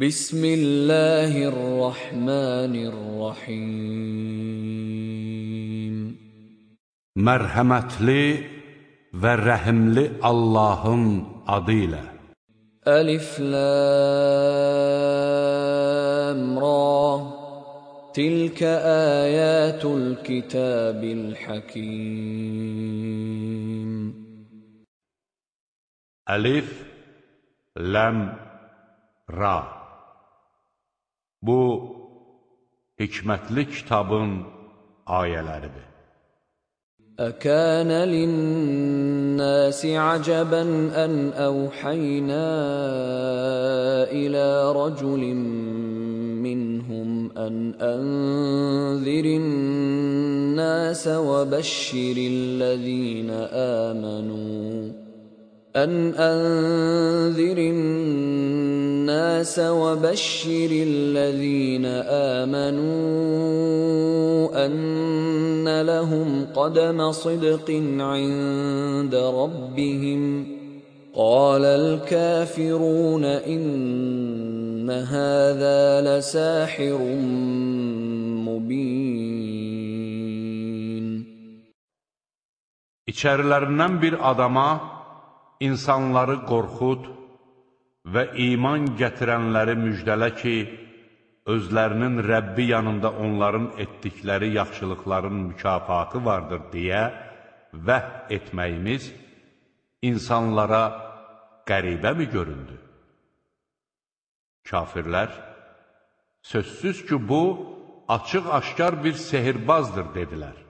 بسم الله الرحمن الرحيم və rəhimli Allahın adı ilə. ألف لام را تلك آيات الكتاب الحكيم Əlif, ləm, ra. Bu, hikmətli kitabın ayələridir. أكان للناس عجبا أن أوحينا إلى رجل منهم أن أنذر الناس وبشر الذين آمنوا أن أنذر الناس وبشر الذين آمنوا أن لهم قدم صدق عند ربهم. قال الكافرون إن هذا لساحر مبين. İçərilərindən bir adama insanları qorxud və iman gətirənləri müjdələ ki, özlərinin Rəbbi yanında onların etdikləri yaxşılıqların mükafatı vardır deyə vəh etməyimiz insanlara qəribə mi göründü? Kafirlər, sözsüz ki, bu, açıq-aşkar bir sehirbazdır, dedilər.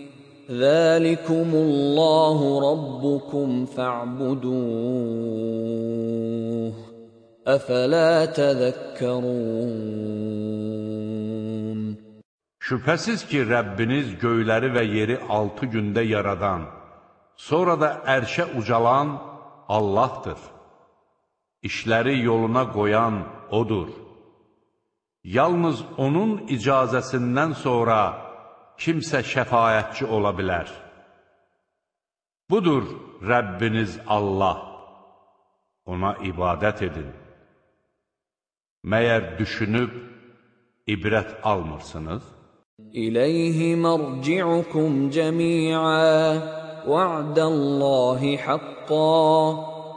ذلكم الله ربكم فاعبدوه أفلا تذكرون Şübhəsiz ki, Rəbbiniz göyləri və yeri altı gündə yaradan, sonra da ərşə ucalan Allahdır. İşləri yoluna qoyan O'dur. Yalnız O'nun icazəsindən sonra kimsə şəfayətçi ola bilər. Budur Rəbbiniz Allah, ona ibadət edin. Məyər düşünüb ibrət almırsınız? İləyhi mərci'ukum cəmi'ə, va'dallahi haqqan.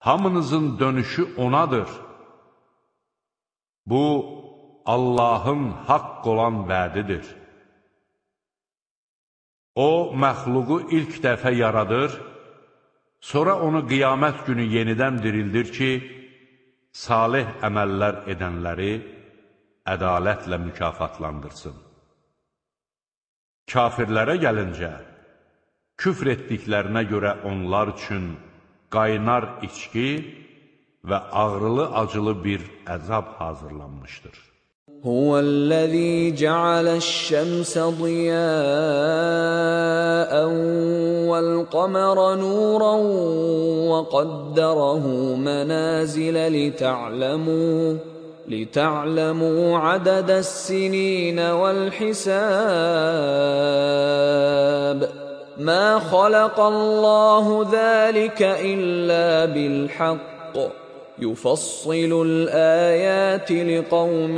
Hamınızın dönüşü onadır. Bu, Allahın haqq olan vədidir. O, məxluqu ilk dəfə yaradır, sonra onu qiyamət günü yenidən dirildir ki, salih əməllər edənləri ədalətlə mükafatlandırsın. Kafirlərə gəlincə, küfr etdiklərinə görə onlar üçün qaynar içki və ağrılı-acılı bir əzab hazırlanmışdır. Huvəl-ləzî cealəş-şəmsə diyəən vəl-qəmərə nurən və qaddərəhu mənəzilə litə'ləmû لتعلموا عدد السنين والحساب ما خلق الله ذلك إلا بالحق يفصل الآيات لقوم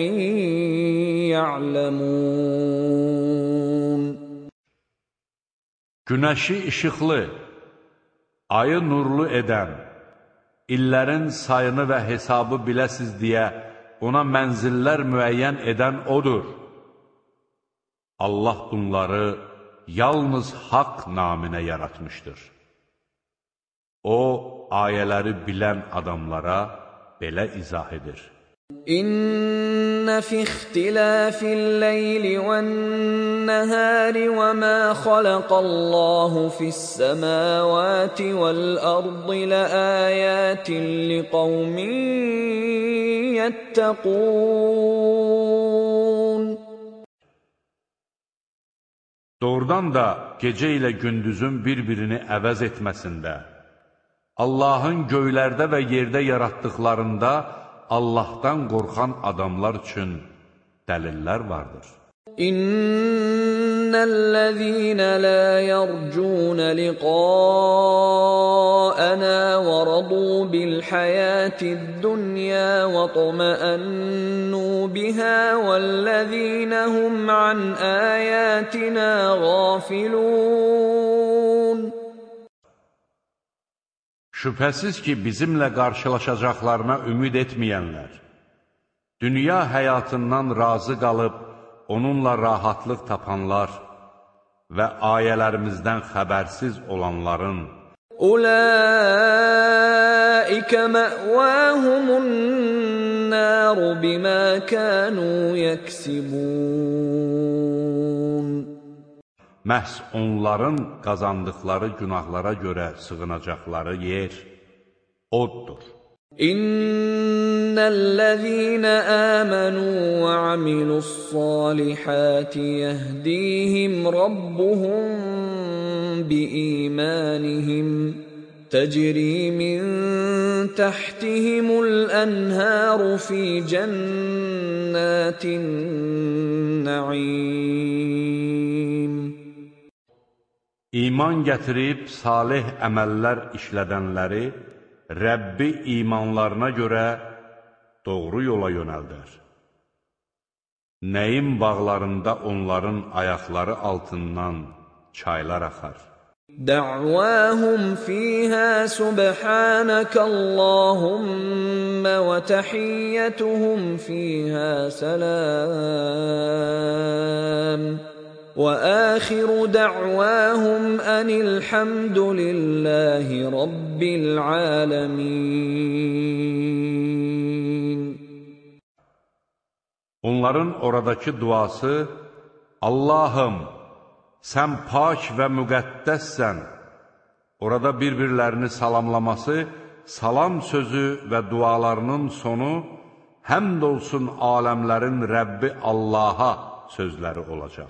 يعلمون Günəşi işıqlı, ayı nurlu edən, illərin sayını və hesabı biləsiz deyə ona mənzillər müəyyən edən odur. Allah bunları yalnız haq naminə yaratmışdır. O, ayələri bilən adamlara belə izah edir. İnne fi ihtilafil leyli ven nahari ve ma khalaqallahu fis semawati vel ardı la ayatin liqaumin yettaqun Doğrudan da gecə ilə gündüzün bir-birini əvəz etməsində, Allahın göylərdə və yerdə yaratdıqlarında Allahdan qorxan adamlar üçün dəlillər vardır. İnnellezîne lâ yercûne liqâ'anâ ve radû bil hayâtid dunyâ ve tuma'annû bihâ vellezîne hum an âyâtinâ gâfilûn. Şübhəsiz ki, bizimlə qarşılaşacaqlarına ümid etməyənlər, dünya həyatından razı qalıb, onunla rahatlıq tapanlar və ayələrimizdən xəbərsiz olanların Ulaikə mə'vəhumun nəru bimə kənu yəksibun məhz onların qazandıqları günahlara görə sığınacaqları yer oddur. ان الذين امنوا وعملوا الصالحات يهديهم ربهم بايمانهم تجري من تحتهم الانهار في جنات النعيم İman gətirib salih əməllər işlədənləri Rəbbi imanlarına görə doğru yola yönəldər. Nəyin bağlarında onların ayaqları altından çaylar axar. Də'vahum fīhā subhanakallahumma və tahiyyatuhum fīhā salām. واخر دعواهم ان الحمد لله رب العالمين Onların oradakı duası Allahım sən pak və müqəddəssən. Orada bir-birlərini salamlaması, salam sözü və dualarının sonu həmd olsun aləmlərin Rəbbi Allaha sözləri olacaq.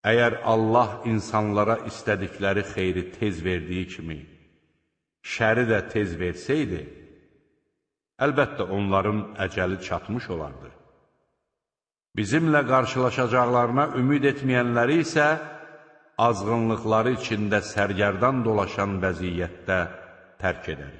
Əgər Allah insanlara istədikləri xeyri tez verdiyi kimi, şəri də tez versəydi, əlbəttə onların əcəli çatmış olardı. Bizimlə qarşılaşacaqlarına ümid etməyənləri isə azğınlıqları içində sərgərdan dolaşan vəziyyətdə tərk edərik.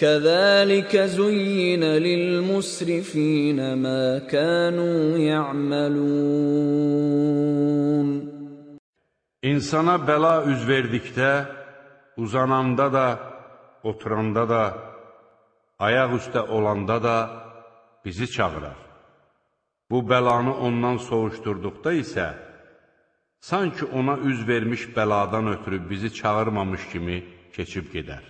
كذلك زين للمسرفين ما كانوا يعملون İnsana bəla üz verdikdə, uzananda da, oturanda da, ayaq üstə olanda da bizi çağırar. Bu bəlanı ondan soğuşturduqda isə, sanki ona üz vermiş bəladan ötürü bizi çağırmamış kimi keçib gedər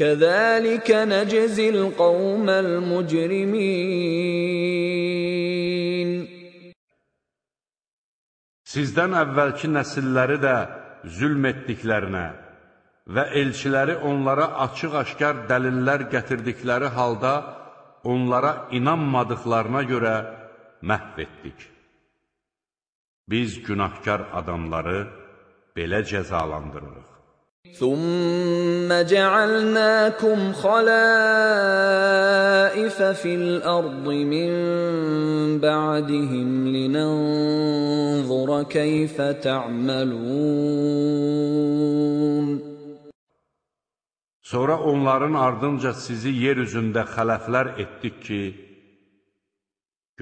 كذلك نجزي القوم المجرمين Sizdən əvvəlki nəsilləri də zülm etdiklərinə və elçiləri onlara açıq-aşkar dəlillər gətirdikləri halda onlara inanmadıqlarına görə məhv etdik. Biz günahkar adamları belə cəzalandırırıq. ثم جعلناكم خلائف في الارض من بعدهم لننظر كيف تعملون Sonra onların ardınca sizi yer üzündə xələflər etdik ki,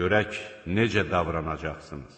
görək necə davranacaqsınız.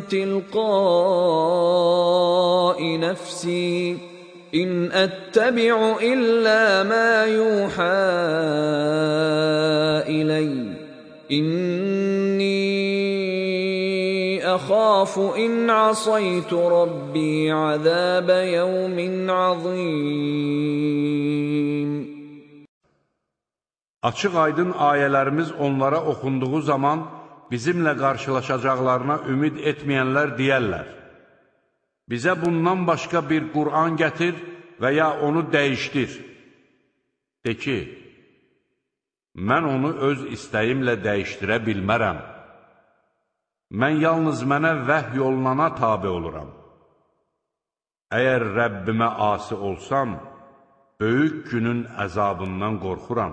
تلقاء نفسي. إن أتبع إلا ما يوحى إلي. إني أخاف إن عصيت ربي عذاب يوم عظيم. Açıq aydın ayələrimiz onlara oxunduğu zaman bizimlə qarşılaşacaqlarına ümid etməyənlər deyərlər, bizə bundan başqa bir Qur'an gətir və ya onu dəyişdir. De ki, mən onu öz istəyimlə dəyişdirə bilmərəm. Mən yalnız mənə vəhy yolunana tabi oluram. Əgər Rəbbimə asi olsam, böyük günün əzabından qorxuram.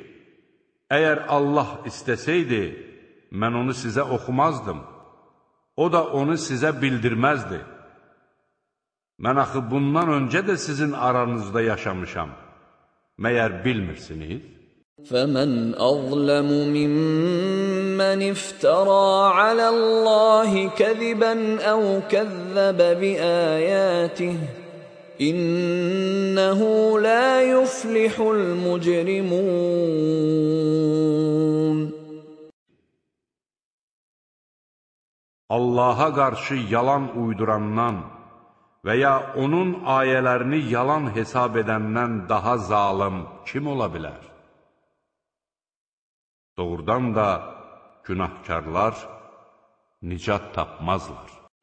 əgər Allah istəsəydi, mən onu sizə oxumazdım, o da onu sizə bildirməzdi. Mən axı bundan öncə də sizin aranızda yaşamışam, məyər bilmirsiniz? فمن اظلم ممن افترى على الله كذبا او كذب باياته İnnehu la yuflihul mujrimun Allaha qarşı yalan uydurandan və ya onun ayələrini yalan hesab edəndən daha zalım kim ola bilər? Doğrudan da günahkarlar nicat tapmazlar.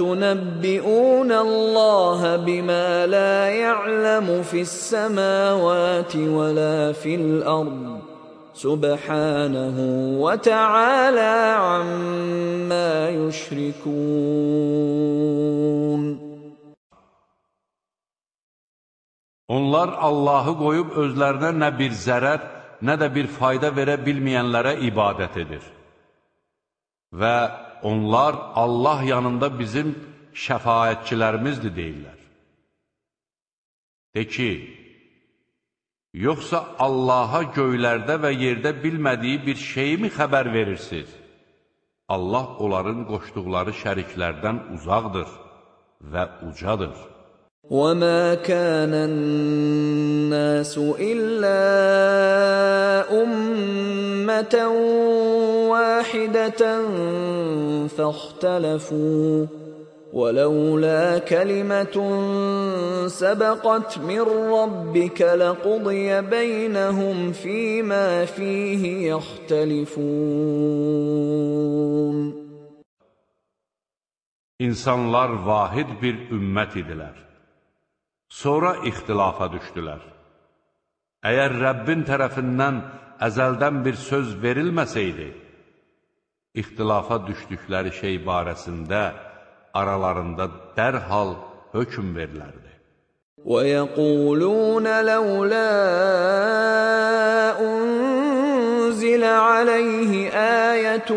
قل اتنبئون الله بما لا يعلم في السماوات ولا في الأرض سبحانه وتعالى عما يشركون Onlar Allahı qoyub özlərinə nə bir zərər, nə də bir fayda verə bilməyənlərə ibadət edir. Və onlar Allah yanında bizim şəfaətçilərimizdir deyirlər. De ki, Yoxsa Allaha göylərdə və yerdə bilmədiyi bir şeymi xəbər verirsiniz? Allah onların qoşduqları şəriklərdən uzaqdır və ucadır. وَمَا كَانَ النَّاسُ إِلَّا أُمَّةً وَاحِدَةً فَاخْتَلَفُوا ولولا كلمة سبقت من ربك لقضي بينهم فيما فيه يختلفون İnsanlar vahid bir ümmət idilər. Sonra ixtilafa düşdülər. Əgər Rəbbin tərəfindən əzəldən bir söz verilməsəydi, ixtilafa düşdükləri şey barəsində aralarında dərhal hökm verilərdi. وَيَقُولُونَ لَوْلَا أُنزِلَ عَلَيْهِ آيَةٌ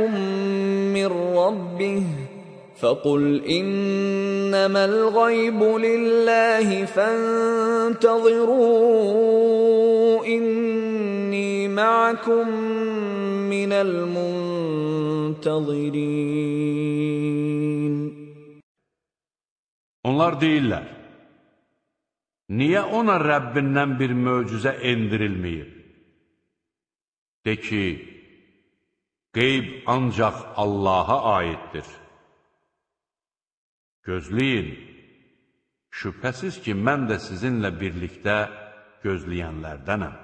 مِّن رَّبِّهِ فَقُلْ إِنَّمَا الْغَيْبُ لِلَّهِ فَانتَظِرُوا إِنِّي مَعَكُم مِّنَ الْمُنتَظِرِينَ Onlar deyirlər, niyə ona Rəbbindən bir möcüzə endirilməyib? De ki, qeyb ancaq Allaha aiddir. Gözləyin, şübhəsiz ki, mən də sizinlə birlikdə gözləyənlərdənəm.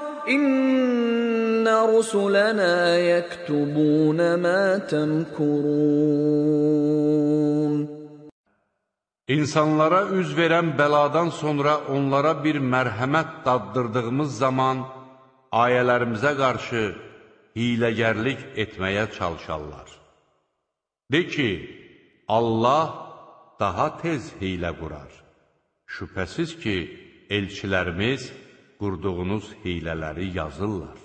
İnna rusulana yektubuna ma temkurun. İnsanlara üz verən bəladan sonra onlara bir mərhəmət daddırdığımız zaman ayələrimizə qarşı hiləgərlik etməyə çalışarlar. De ki, Allah daha tez hilə qurar. Şübhəsiz ki, elçilərimiz qurduğunuz hilələri yazırlar.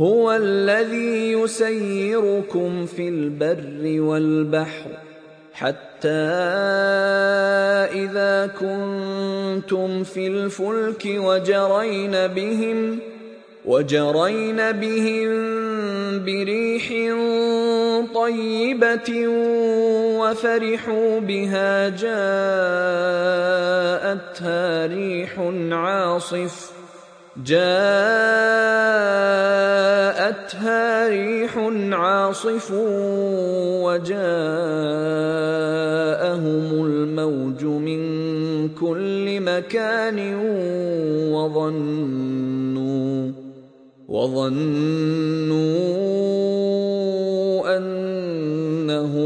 Huvəl-ləzî yusəyyirukum fil-bərri vəl-bəhr حتى إذا كنتم في الفلك وجرين بهم وجرين بهم بريح طيبة وفرحوا بها جاءتها ريح عاصف جاءتها ريح عاصف وجاءهم الموج من كل مكان وظنوا وظنوا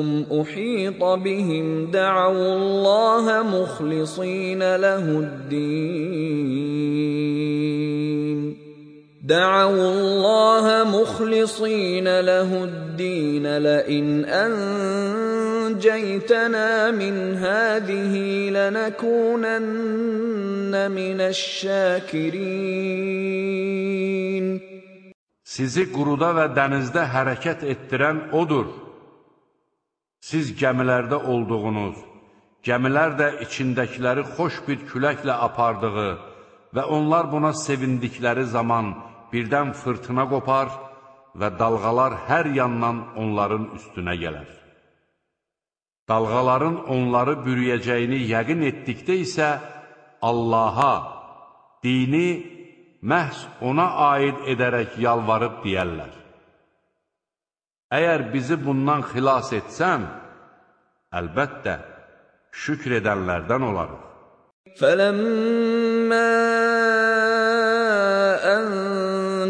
أنهم أحيط بهم دعوا الله مخلصين له الدين دعوا الله مخلصين له الدين لئن أنجيتنا من هذه لنكونن من الشاكرين Sizi quruda və dənizdə hərəkət etdirən odur. Siz gəmilərdə olduğunuz, gəmilər də içindəkiləri xoş bir küləklə apardığı və onlar buna sevindikləri zaman birdən fırtına qopar və dalğalar hər yandan onların üstünə gələr. Dalğaların onları bürüyəcəyini yəqin etdikdə isə Allaha, dini məhz ona aid edərək yalvarıb deyərlər. Əgər bizi bundan xilas etsən, əlbəttə, şükr edənlərdən olarıq. فَلَمَّا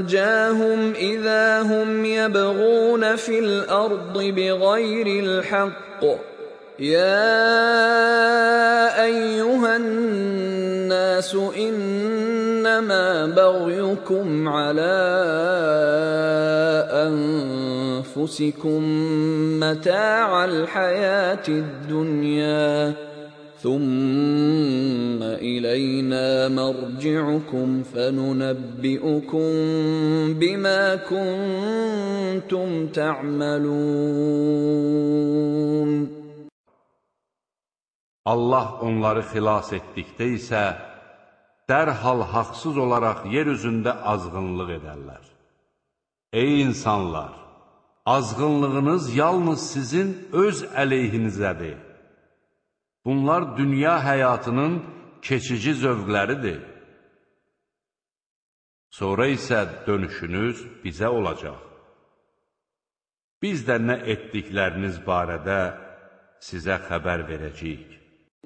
أنجاهم إذا هم يبغون في الأرض بغير الحق يا أيها الناس إنما إنما بغيكم على أنفسكم متاع الحياة الدنيا ثم إلينا مرجعكم فننبئكم بما كنتم تعملون. Allah onları xilas etdikdə isə dərhal haqsız olaraq yer üzündə azğınlıq edərlər. Ey insanlar! Azğınlığınız yalnız sizin öz əleyhinizədir. Bunlar dünya həyatının keçici zövqləridir. Sonra isə dönüşünüz bizə olacaq. Biz də nə etdikləriniz barədə sizə xəbər verəcəyik.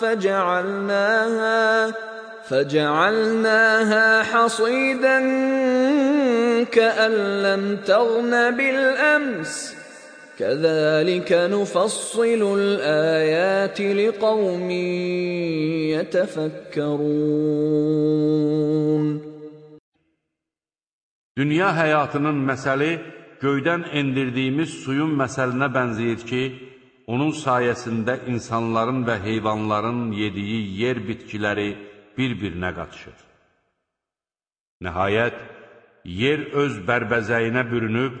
فجعلناها فجعلناها حصيدا كأن لم تغن بالأمس كذلك نفصل الآيات لقوم يتفكرون Dünya həyatının məsəli göydən endirdiyimiz suyun məsəlinə bənzəyir ki, onun sayəsində insanların və heyvanların yediyi yer bitkiləri bir-birinə qatışır. Nəhayət, yer öz bərbəzəyinə bürünüb,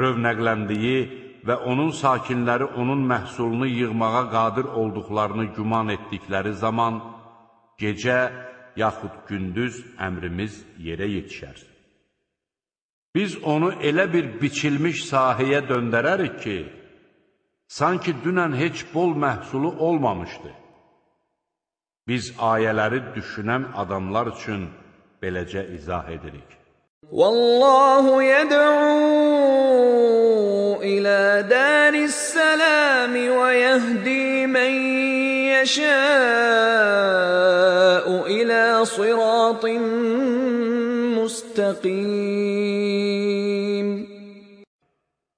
rövnəqləndiyi və onun sakinləri onun məhsulunu yığmağa qadir olduqlarını güman etdikləri zaman, gecə yaxud gündüz əmrimiz yerə yetişər. Biz onu elə bir biçilmiş sahəyə döndərərik ki, sanki dünən heç bol məhsulu olmamışdı. Biz ayələri düşünən adamlar üçün beləcə izah edirik. Vallahu yed'u ila daris salam və yehdi men yasha'u ila siratin mustaqim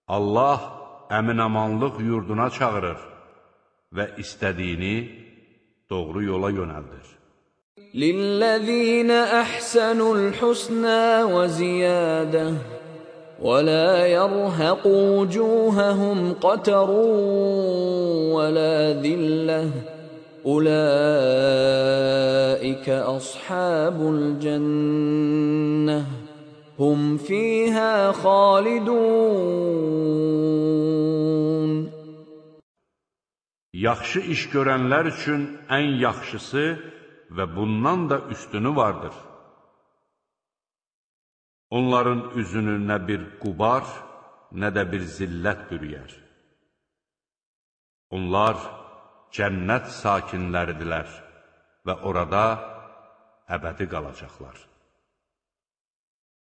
Allah əminamanlıq yurduna çağırır və istədiyini doğru yola yönəldir. Lillezine ahsanul husna və ziyadə və la yərhəqu vücuhəhum qatarun və la zilləh Ulaikə ashabul cənnəh hum fiha xalidun Yaxşı iş görənlər üçün ən yaxşısı və bundan da üstünü vardır. Onların üzünü nə bir qubar, nə də bir zillət bürüyər. Onlar cənnət sakinləridilər və orada əbədi qalacaqlar.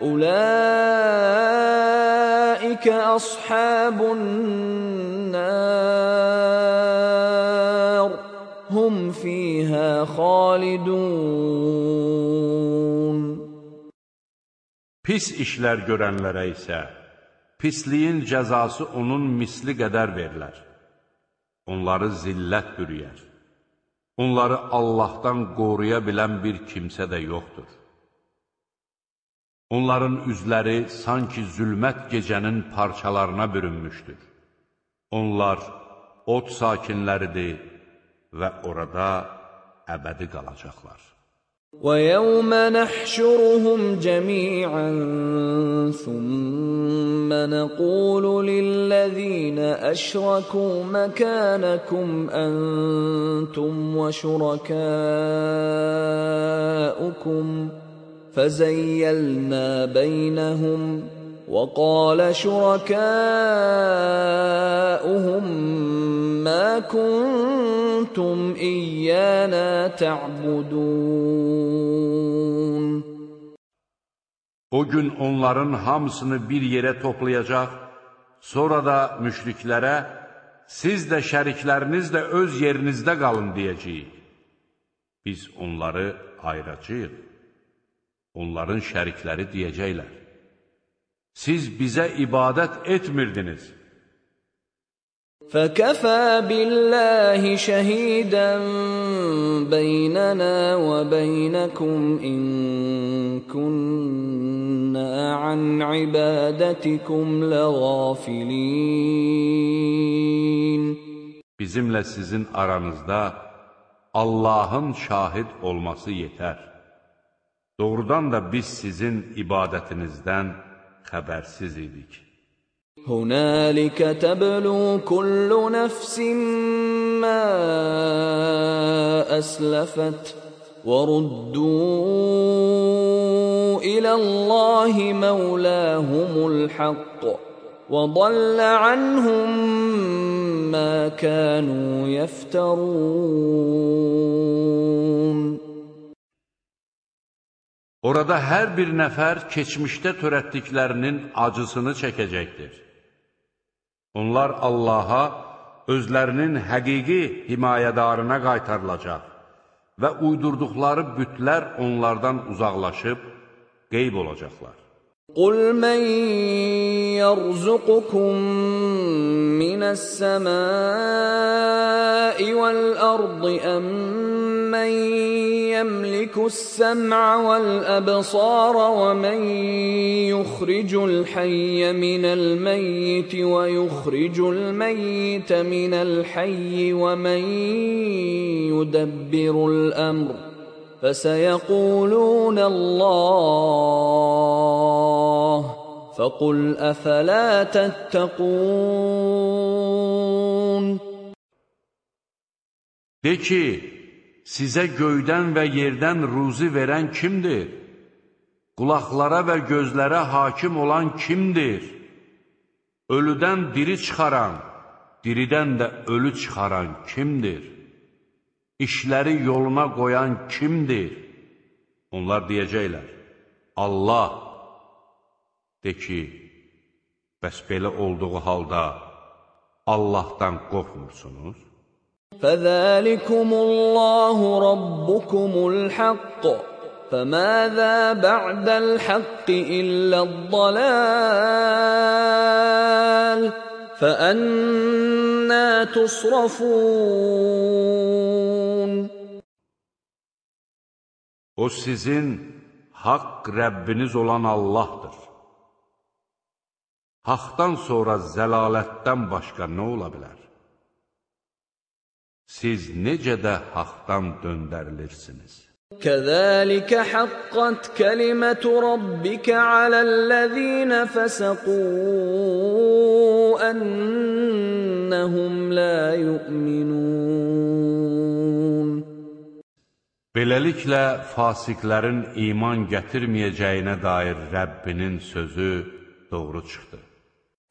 Ulaikə ashabun nar. Hum fiyhə xalidun. Pis işlər görənlərə isə pisliyin cəzası onun misli qədər verilər. Onları zillət bürüyər. Onları Allahdan qoruya bilən bir kimsə də yoxdur. Onların üzləri sanki zülmət gecənin parçalarına bürünmüşdür. Onlar od sakinləridir və orada əbədi qalacaqlar. وَيَوْمَ نَحْشُرُهُمْ جَمِيعًا ثُمَّ نَقُولُ لِلَّذِينَ أَشْرَكُوا مَكَانَكُمْ أَنْتُمْ وَشُرَكَاؤُكُمْ فَزَيَّلْنَا بَيْنَهُمْ وَقَالَ شُرَكَاؤُهُمْ مَا كُنْتُمْ إِيَّانَا تَعْبُدُونَ O gün onların hamısını bir yerə toplayacaq, sonra da müşriklərə, siz də şərikləriniz də öz yerinizdə qalın deyəcəyik. Biz onları ayıracaq. Onların şərikləri deyəcəklər. Siz bizə ibadət etmirdiniz. فكفى بالله شهيدا بيننا وبينكم ان كنا عن عبادتكم لغافلين Bizimlə sizin aranızda Allahın şahid olması yetər. Doğrudan da biz sizin ibadətinizdən xəbərsiz idik. هنالك تبلو كل نفس ما اسلفت وردوا الى الله مولاهم الحق وضل عنهم ما كانوا يفترون Orada hər bir nəfər keçmişdə törətdiklərinin acısını çəkəcəkdir. Onlar Allaha özlərinin həqiqi himayədarına qaytarılacaq və uydurduqları bütlər onlardan uzaqlaşıb qeyb olacaqlar. Qul mən yərzuqukum من السماء والأرض أم من يملك السمع والأبصار ومن يخرج الحي من الميت ويخرج الميت من الحي ومن يدبر الأمر فسيقولون الله فقل افلا تتقون De ki, sizə göydən və yerdən ruzi verən kimdir? Qulaqlara və gözlərə hakim olan kimdir? Ölüdən diri çıxaran, diridən də ölü çıxaran kimdir? İşləri yoluna qoyan kimdir? Onlar deyəcəklər, Allah. De ki, bəs belə olduğu halda Allahdan qorxmursunuz? فذلكم الله ربكم الحق فماذا بعد الحق الا الضلال فانا تصرفون O sizin haqq Rəbbiniz olan Allahdır. Haqdan sonra zəlalətdən başqa nə ola bilər? Siz necə də haqdan döndərilirsiniz? Kəzəlikə haqqat kəlimətu rabbikə aləl-ləzīnə fəsəqū ənnəhum la yu'minun. Beləliklə, fasiqlərin iman gətirməyəcəyinə dair Rəbbinin sözü doğru çıxdı.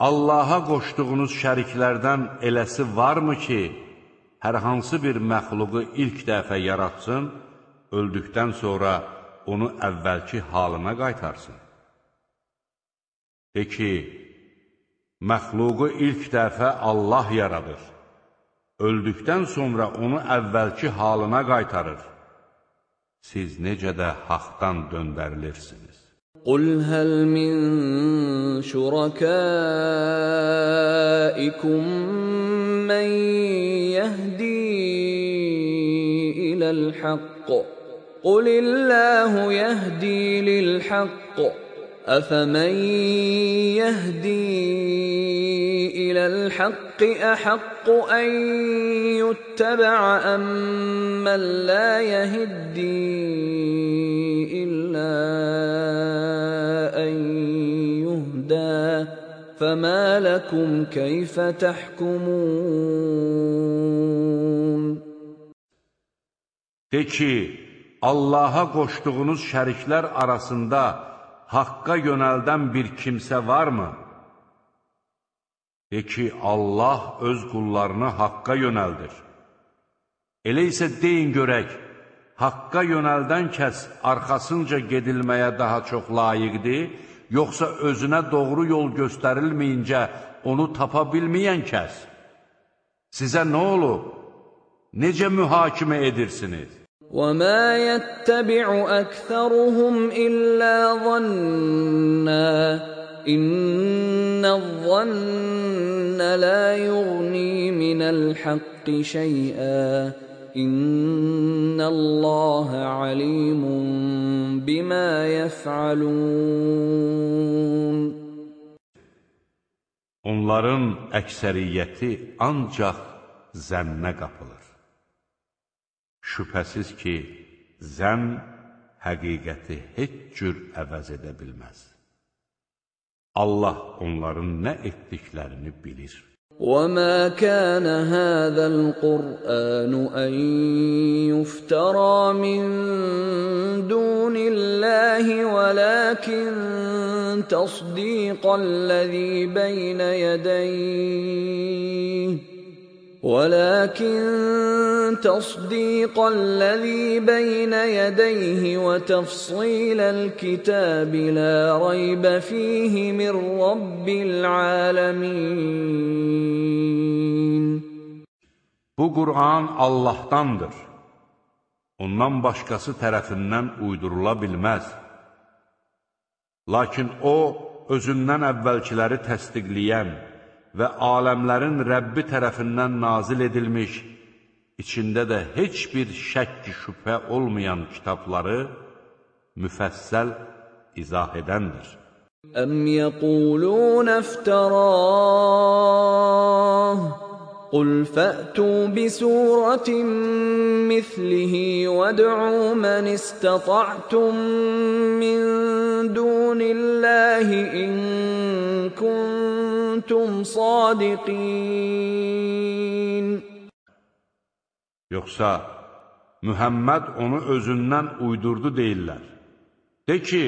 Allaha qoşduğunuz şəriklərdən eləsi varmı ki, hər hansı bir məxluqu ilk dəfə yaratsın, öldükdən sonra onu əvvəlki halına qaytarsın? De ki, məxluqu ilk dəfə Allah yaradır, öldükdən sonra onu əvvəlki halına qaytarır. Siz necə də haqdan döndərilirsiniz? قل هل من شركائكم من يهدي إلى الحق قل الله يهدي للحق افمن يهدي إلى الحق احق ان يتبع أم لا يهدي الا ان يهدى فما لكم كيف تحكمون De ki, Allaha qoşduğunuz şəriklər arasında haqqa yönəldən bir kimsə varmı? De ki, Allah öz qullarını haqqa yönəldir. Elə isə deyin görək, haqqa yönəldən kəs arxasınca gedilməyə daha çox layiqdir, yoxsa özünə doğru yol göstərilməyincə onu tapa bilməyən kəs? Sizə nə olub? Necə mühakimə edirsiniz? وما يتبع اكثرهم الا ظنا ان الظن لا يغني من الحق شيئا ان الله عليم بما يفعلون Onların əksəriyyəti ancaq zənnə qapılır. Şübhəsiz ki, zənn həqiqəti heç cür əvəz edə bilməz. Allah onların nə etdiklərini bilir. وما كان هذا القرآن أن يفترى من دون الله ولكن تصديق الذي بين يديه ولكن تصديق الذي بين يديه وتفصيل الكتاب لا ريب فيه من رب العالمين Bu Qur'an Allahdandır. Ondan başqası tərəfindən uydurula bilməz. Lakin o, özündən əvvəlkiləri təsdiqləyən, və aləmlərin Rəbbi tərəfindən nazil edilmiş, içində də heç bir şəkk şübhə olmayan kitabları müfəssəl izah edəndir. Əm yəqulun əftərah قل فأتوا بسورة مثله وادعوا من استطعتم من دون الله إن كنتم صادقين Yoxsa Mühəmməd onu özündən uydurdu deyirlər. De ki,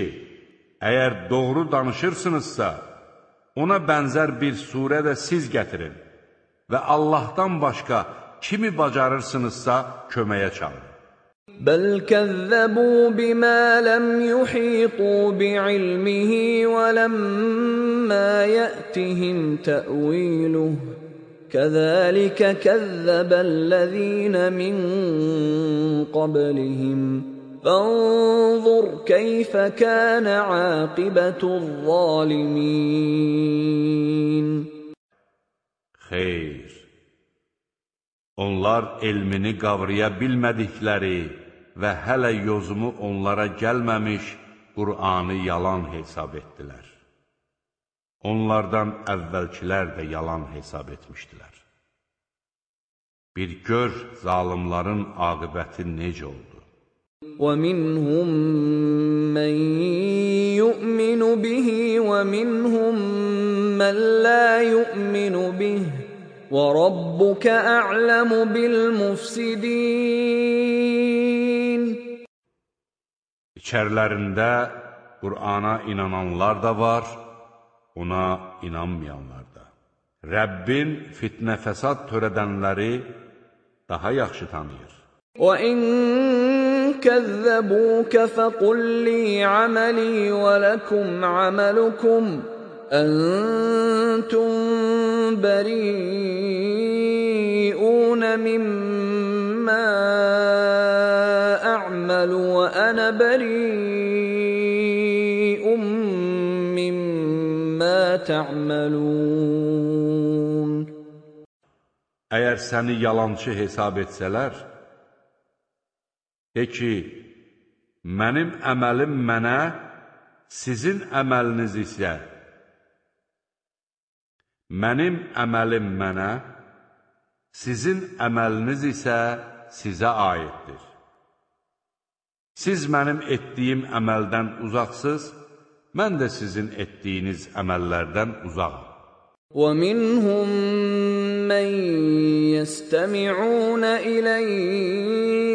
əgər doğru danışırsınızsa, ona bənzər bir surə də siz gətirin. və Allahdan başqa kimi bacarırsınızsa köməyə çağırın. Bəl kəzzəbu bimə ləm yuhitu bi'ilmihi və ləmmə yətihim tə'viluh. كذلك كذب الذين من قبلهم فانظر كيف كان عاقبة الظالمين Xeyr, onlar elmini qavraya bilmədikləri və hələ yozumu onlara gəlməmiş Qur'anı yalan hesab etdilər. Onlardan əvvəlkilər də yalan hesab etmişdilər. Bir gör zalimların aqibəti necə oldu. وَمِنْهُمْ مَنْ يُؤْمِنُ بِهِ وَمِنْهُمْ مَنْ لَا يُؤْمِنُ بِهِ وَرَبُّكَ أَعْلَمُ بِالْمُفْسِدِينَ İçərlərində Qur'ana inananlar da var, ona inanmayanlar da. Rəbbin fitnə fəsad törədənləri daha yaxşı tanıyır. وَإِن كَذَّبُوكَ فَقُل لِّي عَمَلِي وَلَكُمْ عَمَلُكُمْ أَنتُم بَرِيئُونَ مِمَّا أَعْمَلُ وَأَنَا بَرِيءٌ تَعْمَلُونَ Əgər səni yalançı hesab etsələr, de ki, mənim əməlim mənə, sizin əməliniz isə Mənim əməlim mənə, sizin əməliniz isə sizə aiddir. Siz mənim etdiyim əməldən uzaqsız, mən də sizin etdiyiniz əməllərdən uzaqam. وَمِنْهُمْ مَنْ يَسْتَمِعُونَ إِلَيْكَ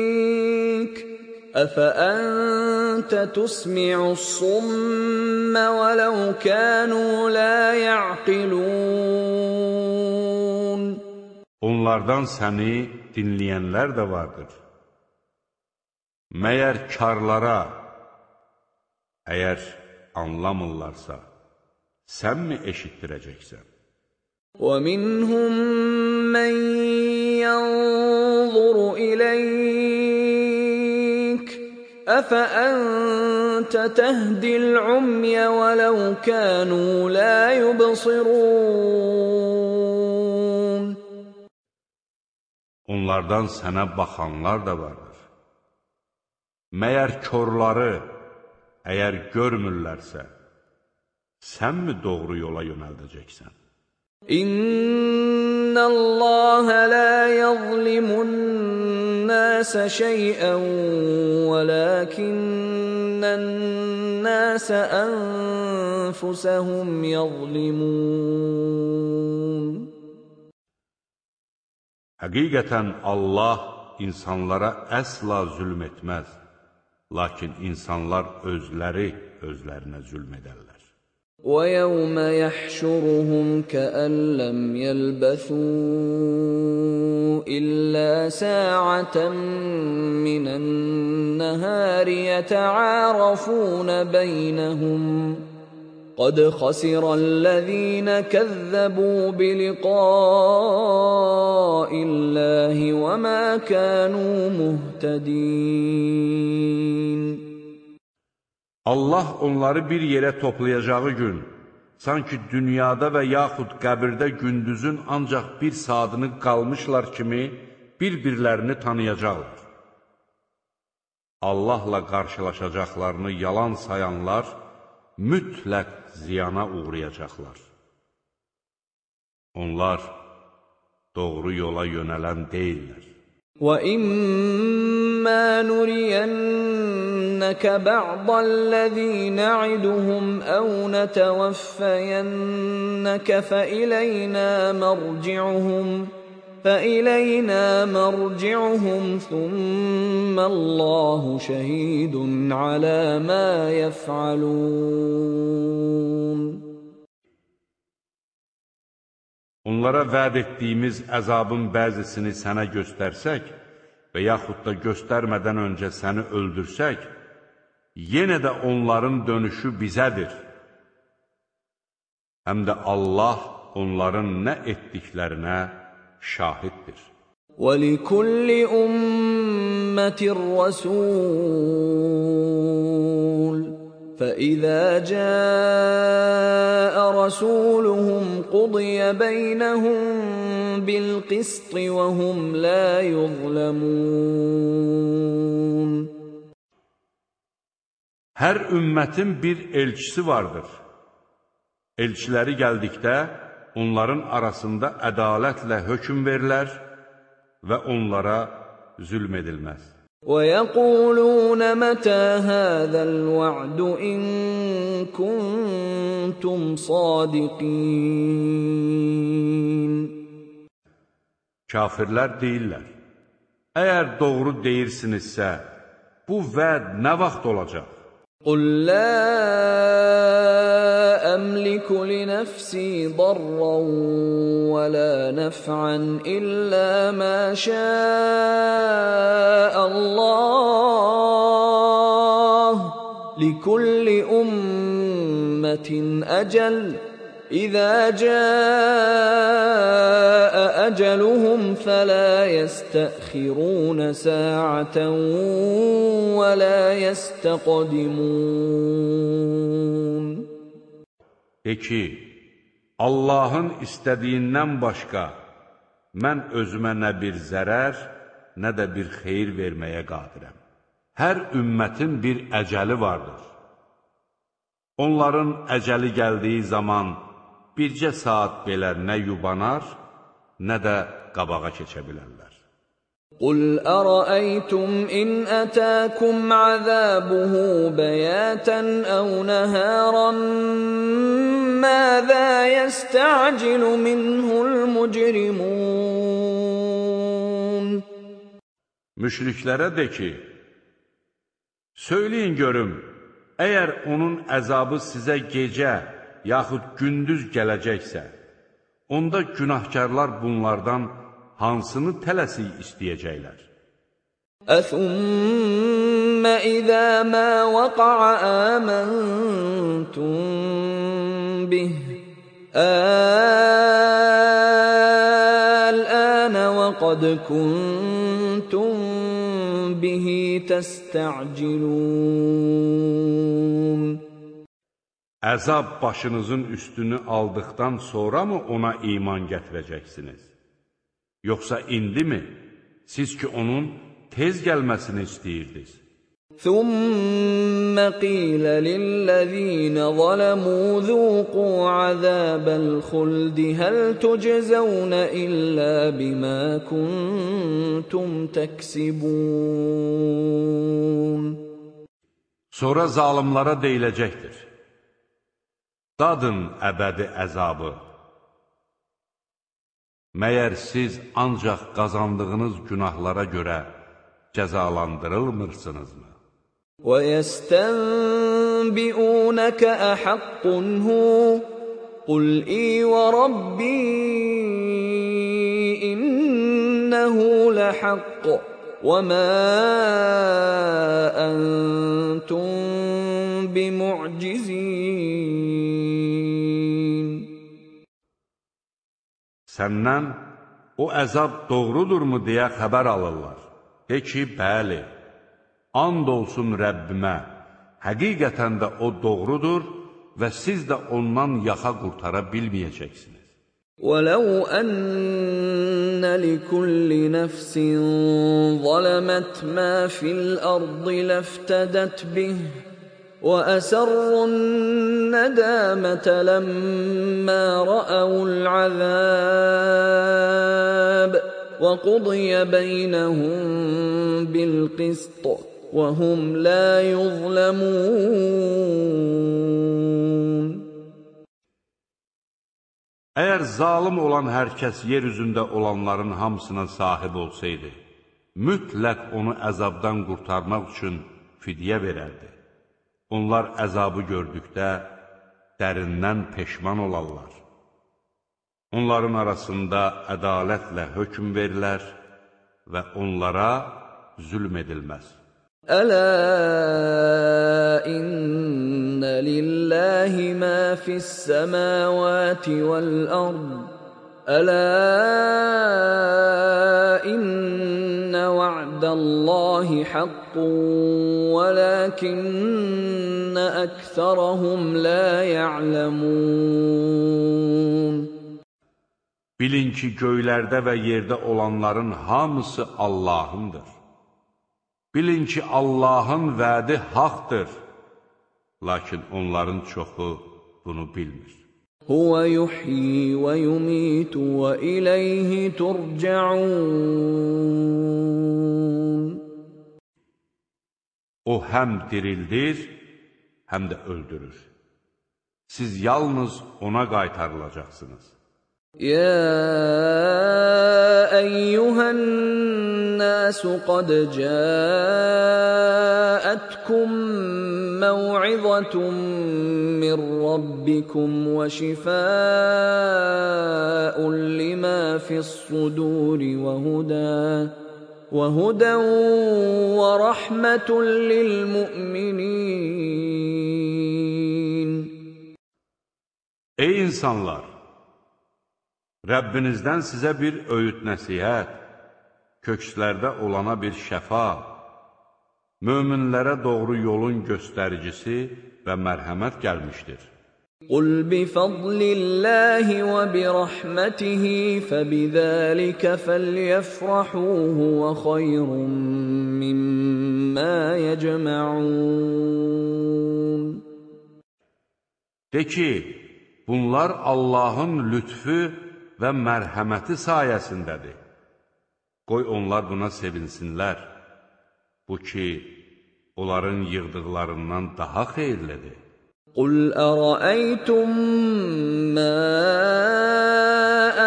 أَفَأَنْتَ تُسْمِعُ الصُّمَّ وَلَوْ كَانُوا لَا يَعْقِلُونَ Onlardan səni dinləyənlər də vardır. Məyər karlara, əgər anlamırlarsa, sən mi eşitdirəcəksən? وَمِنْهُمْ مَنْ يَنْظُرُ إِلَيْكَ أَفَأَنْتَ تَهْدِي الْعُمْيَ وَلَوْ كَانُوا لَا يُبْصِرُونَ Onlardan sənə baxanlar da vardır. Məyər körları, Əgər görmürlərsə, sənmi doğru yola yönəldəcəksən? İnnəllaha la yuzlimun nəsə şeyən, vələkinnən nəsə ənfusəhum yuzlimun. Həqiqətən Allah insanlara əsla zülm etməz. Lakin insanlar özləri özlərinə zülm edərlər. وَيَوْمَ يَحْشُرُهُمْ كَأَن لَّمْ يَلْبَثُوا إِلَّا سَاعَةً مِّنَ النَّهَارِ يَتَعَارَفُونَ بَيْنَهُمْ ۚ قَدْ خَسِرَ الَّذِينَ كَذَّبُوا بِلِقَاءِ اللَّهِ وَمَا كَانُوا مُهْتَدِينَ Allah onları bir yerə toplayacağı gün, sanki dünyada və yaxud qəbirdə gündüzün ancaq bir saatını qalmışlar kimi bir-birlərini tanıyacaqlar. Allahla qarşılaşacaqlarını yalan sayanlar mütləq ziyana uğrayacaqlar. Onlar doğru yola yönələn deyillər. وَإِمَّا نُرِيَنَّكَ بَعْضَ الَّذِي نَعِدُهُمْ أَوْ نَتَوَفَّيَنَّكَ فَإِلَيْنَا مَرْجِعُهُمْ فَإِلَيْنَا مَرْجِعُهُمْ ثُمَّ اللَّهُ شَهِيدٌ عَلَى مَا يَفْعَلُونَ Onlara vəd etdiyimiz əzabın bəzisini sənə göstərsək və yaxud da göstərmədən öncə səni öldürsək, yenə də onların dönüşü bizədir. Həm də Allah onların nə etdiklərinə şahiddir. وَلِكُلِّ أُمَّةٍ رَّسُولٌ فَإِذَا جَاءَ رَسُولُهُمْ قُضِيَ بَيْنَهُم بِالْقِسْطِ وَهُمْ لَا يُظْلَمُونَ Hər ümmətin bir elçisi vardır. Elçiləri gəldikdə, onların arasında ədalətlə hökm verilər və onlara zülm edilməz. وَيَقُولُونَ مَتَىٰ هَٰذَا الْوَعْدُ إِن كُنتُمْ صَادِقِينَ Kafirlər deyirlər, əgər doğru deyirsinizsə, bu vəd nə vaxt olacaq? قل لا املك لنفسي ضرا ولا نفعا الا ما شاء الله لكل امه أجل اذا جاء اجلهم فلا يستاخرون ساعه ولا يستقدمون De ki, Allahın istədiyindən başqa mən özümə nə bir zərər, nə də bir xeyir verməyə qadirəm. Hər ümmətin bir əcəli vardır. Onların əcəli gəldiyi zaman bircə saat belə nə yubanar, nə də qabağa keçə bilərlər. قل ارايتم ان اتاكم عذابه بياتا او نهارا ماذا يستعجل منه المجرمون Müşriklərə de ki, söyləyin görüm, əgər onun əzabı sizə gecə, yaxud gündüz gələcəksə, onda günahkarlar bunlardan hansını tələsik istəyəcəklər? أثم إذا ما وقع آمنتم به الآن وقد كنتم به تستعجلون Əzab başınızın üstünü aldıqdan sonra mı ona iman gətirəcəksiniz? Yoxsa indi mi? Siz ki, onun tez gəlməsini istəyirdiniz. ثم قيل للذين ظلموا ذوقوا عذاب الخلد هل تجزون إلا بما كنتم تكسبون Sonra zalimlara deyiləcəkdir. Dadın əbədi əzabı. Məyər siz ancaq qazandığınız günahlara görə cəzalandırılmırsınızmı? ويستنبئونك أحق هو قل إي وربي إنه لحق وما أنتم بمعجزين Səndən o əzab doğrudurmu deyə xəbər alırlar. De ki, bəli, and olsun Rəbbimə, həqiqətən də o doğrudur və siz də ondan yaxa qurtara bilməyəcəksiniz. ولو أن لكل نفس ظلمت ما في الأرض لافتدت به وأسروا الندامة لما رأوا العذاب وقضي بينهم بالقسط وهم لا يظلمون Əgər zalım olan hər kəs yer üzündə olanların hamısına sahib olsaydı, mütləq onu əzabdan qurtarmaq üçün fidyə verərdi. Onlar əzabı gördükdə dərindən peşman olarlar. Onların arasında ədalətlə hökm verilər və onlara zülm edilməz. Ələ innə lillahi mə fissəməvəti vəl-ərd ألا إن وعد الله حق ولكن أكثرهم لا يعلمون Bilin ki, göylərdə və yerdə olanların hamısı Allahındır. Bilin ki, Allahın vədi haqdır, lakin onların çoxu bunu bilmir. هو يحيي ويميت وإليه ترجعون O həm dirildir, həm də öldürür. Siz yalnız ona qaytarılacaqsınız. يا أيها الناس قد جاءتكم موعظة من ربكم وشفاء لما في الصدور وهدى وهدى ورحمة للمؤمنين Ey insanlar! Rəbbinizdən sizə bir öyüd nəsihət, kökslərdə olana bir şəfa, möminlərə doğru yolun göstəricisi və mərhəmət gəlmişdir. Qul bi fadlillahi və bi rəhmətihi fəbizəlikə fəlyəfrahu və xayrun mimmə yəcməun. De ki, bunlar Allahın lütfü və mərhəməti sayəsindədir. Qoy onlar buna sevinsinlər. Bu ki, onların yığdıqlarından daha xeyirlidir. قل أرأيتم ما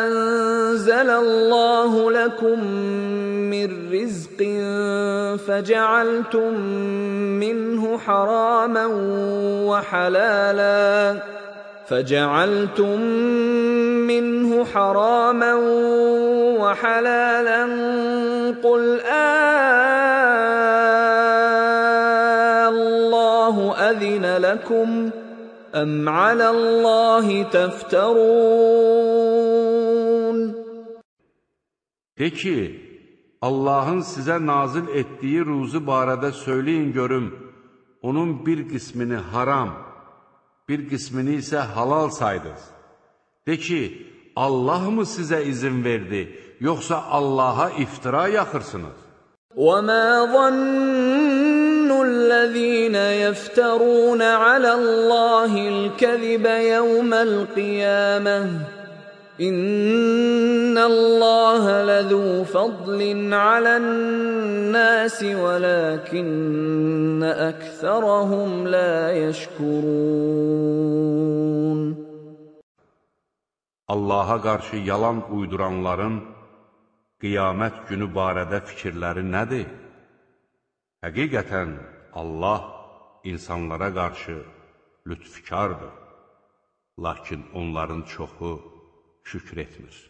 أنزل الله لكم من رزق فجعلتم منه حراما وحلالا فجعلتم منه حراما وحلالا قل آه الله أذن لكم أم على الله تفترون De ki, Allahın sizə nazil etdiyi ruzu barədə söyləyin görüm, onun bir qismini haram, bir qismini isə halal saydınız. De ki, Allah mı sizə izin verdi, yoxsa Allaha iftira yaxırsınız? وما ظن الذين يفترون على الله الكذب يوم القيامة إن الله لذو فضل على الناس ولكن أكثرهم لا يشكرون Allaha qarşı yalan uyduranların qiyamət günü barədə fikirləri nədir? Həqiqətən Allah insanlara qarşı lütfikardır. Lakin onların çoxu şükr etmir.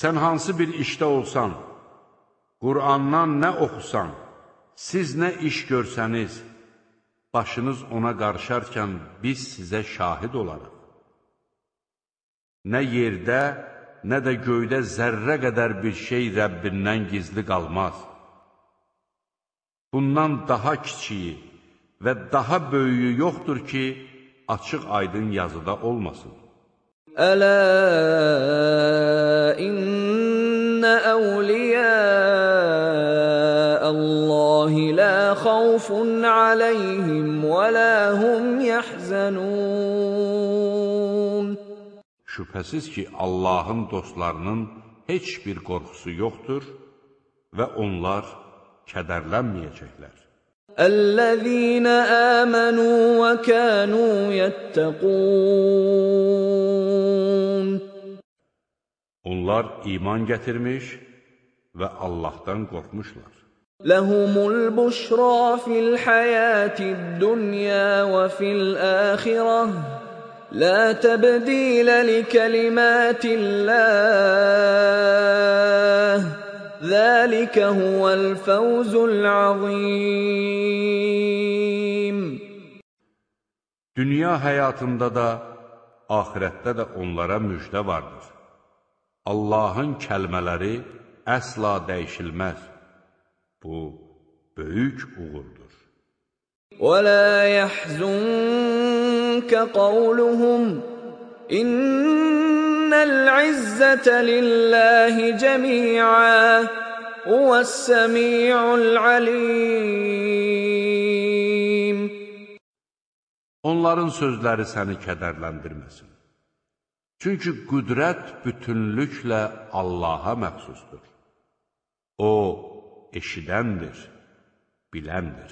Sən hansı bir işdə olsan, Qur'andan nə oxusan, siz nə iş görsəniz, başınız ona qarışarkən biz sizə şahid olarıq. Nə yerdə, nə də göydə zərrə qədər bir şey Rəbbindən gizli qalmaz. Bundan daha kiçiyi və daha böyüyü yoxdur ki, açıq aydın yazıda olmasın. Ələ innə əvliyə Allahi lə xawfun aləyhim və lə hum yəhzənun. Şübhəsiz ki, Allahın dostlarının heç bir qorxusu yoxdur və onlar kədərlənməyəcəklər. الذين آمنوا وكانوا يتقون. Onlar iman gətirmiş və Allahdan qorxmuşlar. لهم البشرى في الحياة الدنيا وفي الآخرة. لا تبديل لكلمات الله. ذلك هو الفوز العظيم Dünya həyatında da, axirətdə də onlara müjdə vardır. Allahın kəlmələri əsla dəyişilməz. Bu, böyük uğurdur. وَلَا يَحْزُنكَ قَوْلُهُمْ إِنَّ الْعِزَّةَ لِلَّهِ جَمِيعًا هُوَ السَّمِيعُ الْعَلِيمُ Onların sözləri səni kədərləndirməsin. Çünki qüdrət bütünlüklə Allaha məxsusdur. O, eşidəndir, biləndir.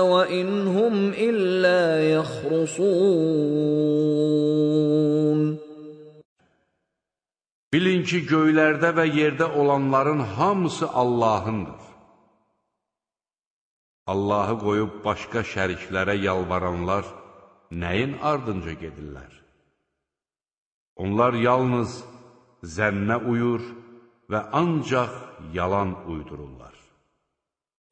وإن هم إلا يخرصون Bilin ki, göylərdə və yerdə olanların hamısı Allahındır. Allahı qoyub başqa şəriklərə yalvaranlar nəyin ardınca gedirlər? Onlar yalnız zənnə uyur və ancaq yalan uydururlar.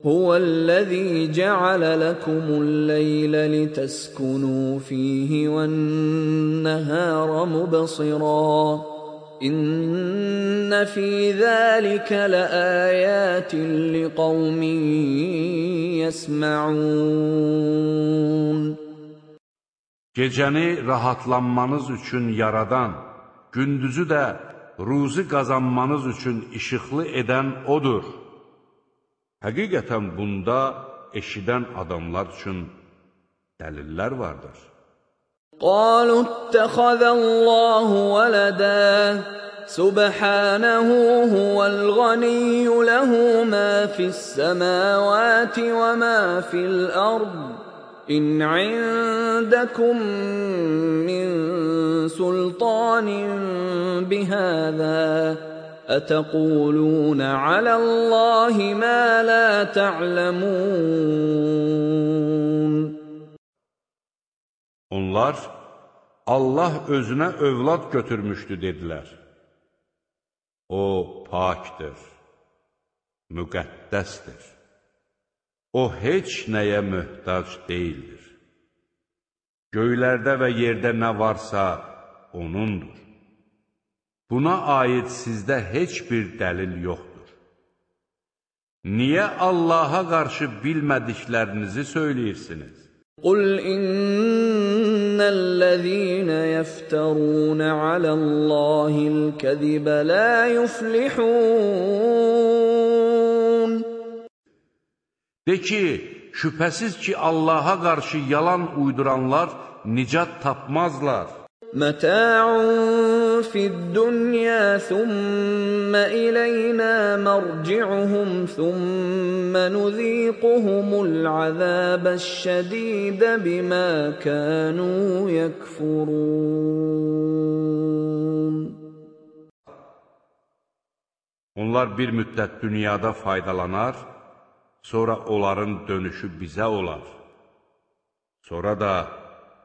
هو الذي جعل لكم الليل لتسكنوا فيه والنهار مبصراً İnne fî zâlike leâyâtin liqavmin yesma'un. Gecəni rahatlanmanız üçün yaradan, gündüzü də ruzi qazanmanız üçün işıqlı edən odur. Həqiqətən bunda eşidən adamlar üçün dəlillər vardır. قالوا اتخذ الله ولدا سبحانه هو الغني له ما في السماوات وما في الارض ان عندكم من سلطان بهذا اتقولون على الله ما لا تعلمون Onlar Allah özünə övlad götürmüşdü dedilər. O pakdır, müqəddəsdir. O heç nəyə möhtac deyildir. Göylərdə və yerdə nə varsa O'nundur. Buna aid sizdə heç bir dəlil yoxdur. Niyə Allaha qarşı bilmədiklərinizi söyləyirsiniz? Qul innəl-ləzīnə yəftərunə aləllahil-kəzibə lə yuflihun. De ki, şübhəsiz ki, Allaha qarşı yalan uyduranlar nicat tapmazlar. Mətəun في الدنيا ثم إلينا مرجعهم ثم نذيقهم العذاب الشديد بما كانوا يكفرون Onlar bir müddət dünyada faydalanar, sonra onların dönüşü bizə olar. Sonra da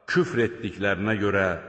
küfr etdiklərinə görə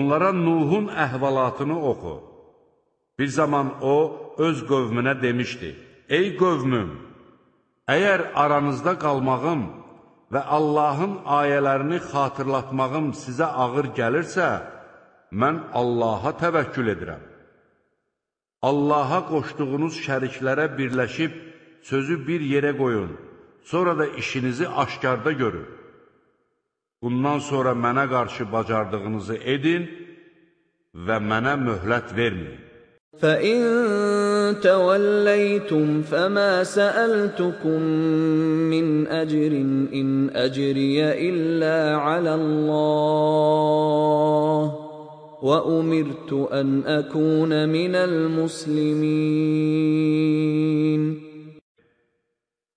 Onlara Nuhun əhvalatını oxu. Bir zaman o, öz qövmünə demişdi, Ey qövmüm, əgər aranızda qalmağım və Allahın ayələrini xatırlatmağım sizə ağır gəlirsə, mən Allaha təvəkkül edirəm. Allaha qoşduğunuz şəriklərə birləşib sözü bir yerə qoyun, sonra da işinizi aşkarda görün. Bundan sonra mənə qarşı bacardığınızı edin və mənə möhlət verməyin. فَإِن تَوَلَّيْتُمْ فَمَا سَأَلْتُكُم مِّنْ أَجْرٍ إِنْ أَجْرِيَ إِلَّا عَلَى اللَّهِ وَأُمِرْتُ أَنْ أَكُونَ مِنَ الْمُسْلِمِينَ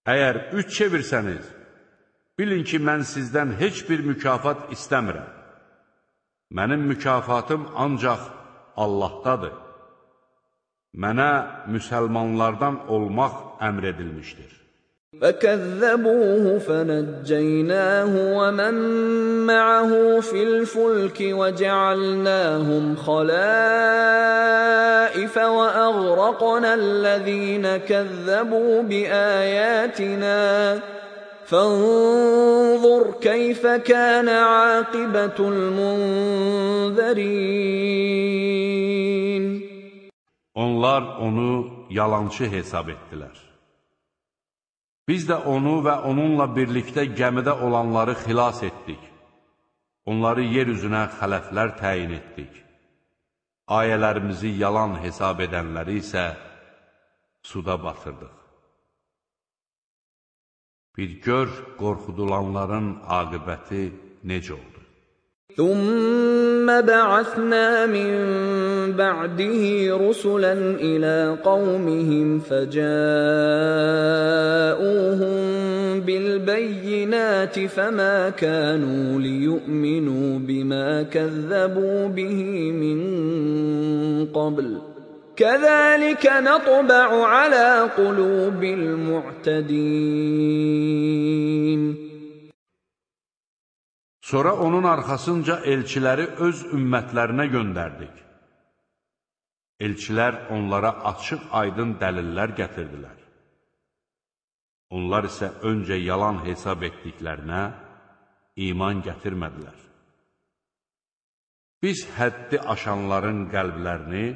Əgər üç çevirsəniz, bilin ki, mən sizdən heç bir mükafat istəmirəm. Mənim mükafatım ancaq Allahdadır. Mənə müsəlmanlardan olmaq əmr edilmişdir. فكذبوه فنجيناه ومن معه في الفلك وجعلناهم خلائف واغرقنا الذين كذبوا باياتنا فانظر كيف كان عاقبه المنذرين Onlar onu yalançı hesab etdilər. Biz də onu və onunla birlikdə gəmidə olanları xilas etdik. Onları yer üzünə xələflər təyin etdik. Ayələrimizi yalan hesab edənləri isə suda batırdıq. Bir gör qorxudulanların aqibəti necə oldu. ثم بعثنا من بعده رسلا إلى قومهم فجاءوهم بالبينات فما كانوا ليؤمنوا بما كذبوا به من قبل كذلك نطبع على قلوب المعتدين Sonra onun arxasınca elçiləri öz ümmətlərinə göndərdik. Elçilər onlara açıq aydın dəlillər gətirdilər. Onlar isə öncə yalan hesab etdiklərinə iman gətirmədilər. Biz həddi aşanların qəlblərini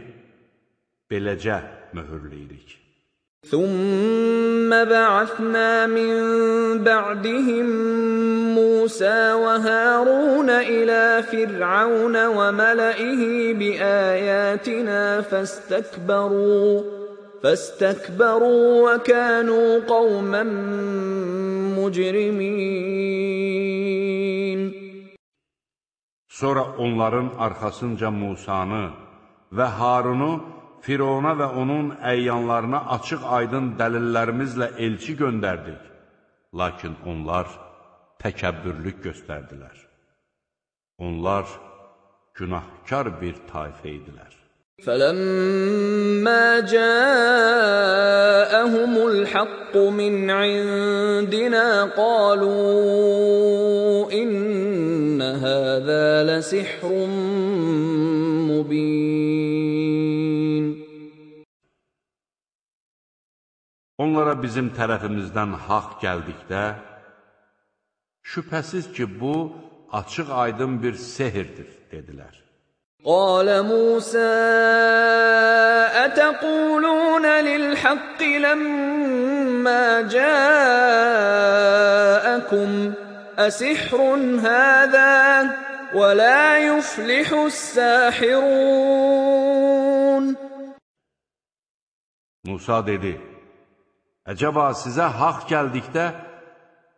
beləcə möhürləyirik. ثم بعثنا من بعدهم موسى وهارون إلى فرعون وملئه باياتنا فاستكبروا فاستكبروا وكانوا قوما مجرمين Sonra onların arxasınca Musanı və Harunu Firona və onun əyyanlarına açıq aydın dəlillərimizlə elçi göndərdik. Lakin onlar təkəbbürlük göstərdilər. Onlar günahkar bir tayfə idilər. فلما جاءهم الحق من عندنا قالوا إن هذا لسحر مبين Onlara bizim tərəfimizdən haqq gəldikdə, şübhəsiz ki, bu, açıq-aydın bir sehirdir, dedilər. Qalə Musə, ətəqulunə lil-haqqi ləmmə cəəkum, əsihrun həzə, və lə yuflihus-səhirun. Musa dedi, Əcəba sizə haqq gəldikdə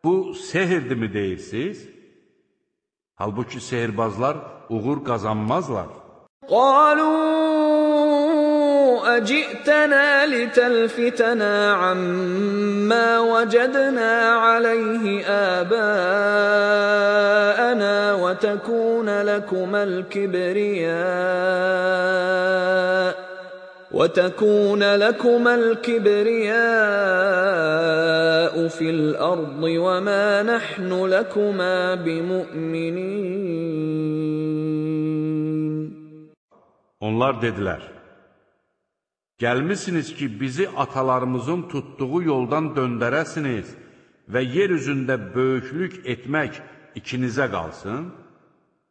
bu sehirdi mi deyirsiniz? Halbuki sehirbazlar uğur qazanmazlar. Qalu əcə'tənə litəlfitənə ammə vəcədnə aləyhi əbəənə və təkunə ləkuməl kibriyyə وتكون لكما الكبرياء في الأرض وما نحن لكما بمؤمنين Onlar dedilər, Gəlmisiniz ki, bizi atalarımızın tutduğu yoldan döndərəsiniz və yer üzündə böyüklük etmək ikinizə qalsın,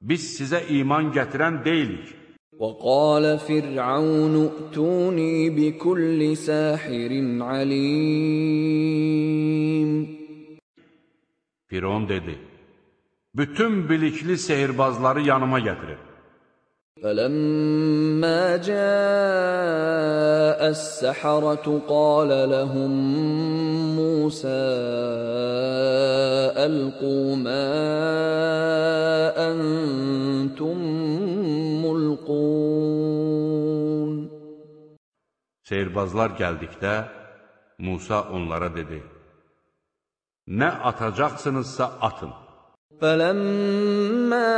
biz sizə iman gətirən deyilik. وقال فرعون ائتوني بكل ساحر عليم Firon dedi, bütün bilikli sehirbazları yanıma gətirin. فلما جاء السحرة قال لهم موسى ألقوا ما أنتم ملقون Seyirbazlar gəldikdə Musa onlara dedi, Nə atacaqsınızsa atın. فلما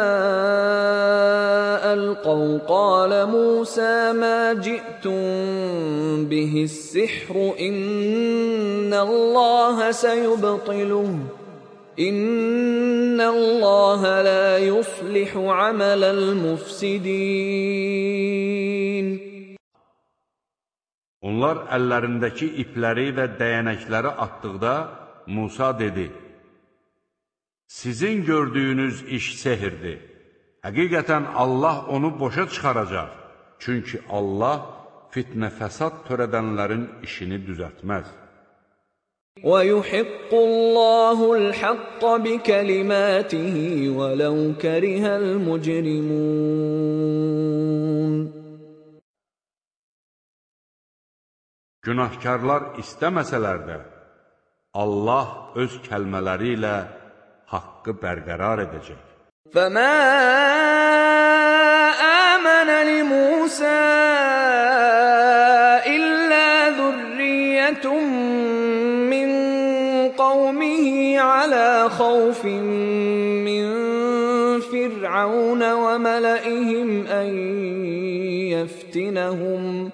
ألقوا قال موسى ما جئتم به السحر إن الله سيبطله İnna Allah la yuslihu amalal mufsidin. Onlar əllərindəki ipləri və dəyənəkləri atdıqda Musa dedi: Sizin gördüyünüz iş sehirdir. Həqiqətən Allah onu boşa çıxaracaq. Çünki Allah fitnə-fəsad törədənlərin işini düzəltməz. وَيُحِقُّ اللَّهُ الْحَقَّ بِكَلِمَاتِهِ وَلَوْ كَرِهَ الْمُجْرِمُونَ Günahkarlar istəməsələr də, Allah öz kəlmələri ilə haqqı bərqərar edəcək. فَمَا آمَنَ لِمُوسَى خَوْفٍ مِّن فِرْعَوْنَ وَمَلَئِهِمْ أَن يَفْتِنَهُمْ ۚ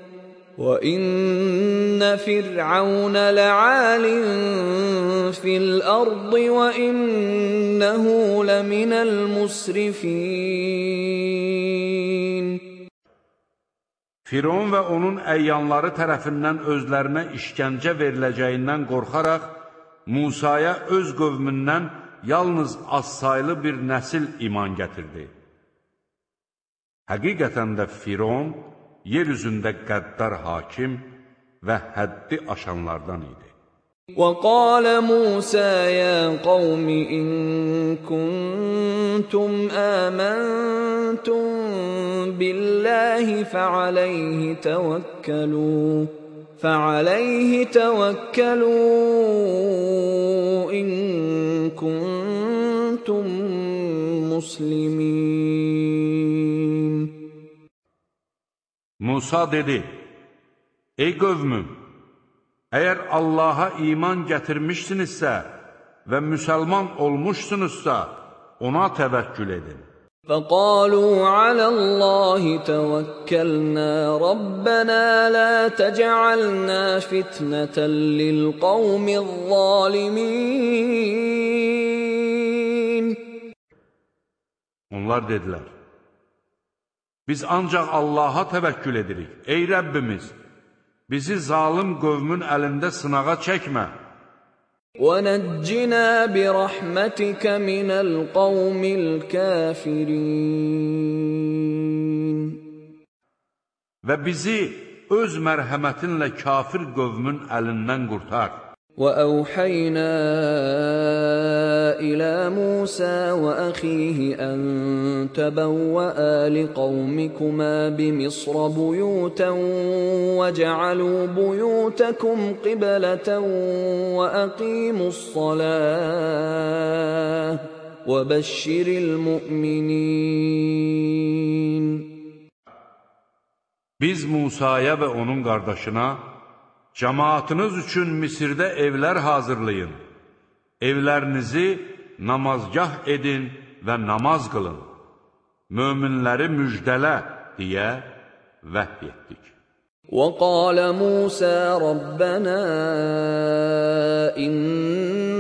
وَإِنَّ فِرْعَوْنَ لَعَالٍ فِي الْأَرْضِ وَإِنَّهُ لَمِنَ الْمُسْرِفِينَ Firon və onun əyyanları tərəfindən özlərinə işgəncə veriləcəyindən qorxaraq, Musaya öz qövmündən yalnız azsaylı bir nəsil iman gətirdi. Həqiqətən də Firon yer üzündə qəddar hakim və həddi aşanlardan idi. وقال موسى يا قوم إن كنتم آمنتم بالله فعليه توكلوا فعليه توكلوا إن كنتم مسلمين Musa dedi, Ey qövmüm, əgər Allaha iman gətirmişsinizsə və müsəlman olmuşsunuzsa, ona təvəkkül edin. فقالوا على الله توكلنا ربنا لا تجعلنا فتنة للقوم الظالمين Onlar dedilər, biz ancaq Allaha təvəkkül edirik. Ey Rəbbimiz, bizi zalim qövmün əlində sınağa çəkmə. ونجنا برحمتك من القوم الكافرين Və bizi öz mərhəmətinlə kafir qövmün əlindən qurtar. وأوحينا إلى موسى وأخيه أن تبوأ لقومكما بمصر بيوتا واجعلوا بيوتكم قبلة وأقيموا الصلاة وبشر المؤمنين. Biz Musaya və onun qardaşına Cəmaatınız üçün Misirdə evlər hazırlayın. Evlərinizi namazgah edin və namaz qılın. Möminləri müjdələ deyə vəhy etdik. وقال موسى ربنا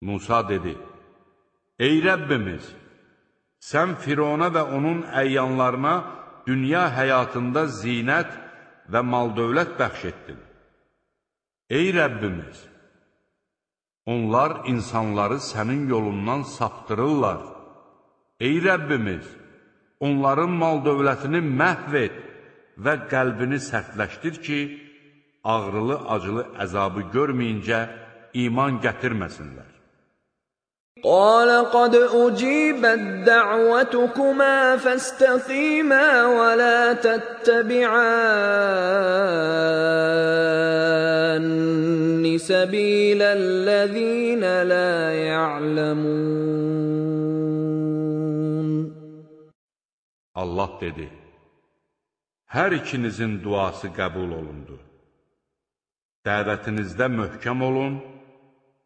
Musa dedi, Ey Rəbbimiz, sən Firona və onun əyyanlarına dünya həyatında zinət və mal-dövlət bəxş etdin. Ey Rəbbimiz, onlar insanları sənin yolundan saptırırlar. Ey Rəbbimiz, onların mal-dövlətini məhv et və qəlbini sərtləşdir ki, ağrılı-acılı əzabı görməyincə iman gətirməsinlər. قال قد أجيبت دعوتكما فاستقيما ولا تتبعان سبيل الذين لا يعلمون Allah dedi, hər ikinizin duası qəbul olundu. Dəvətinizdə möhkəm olun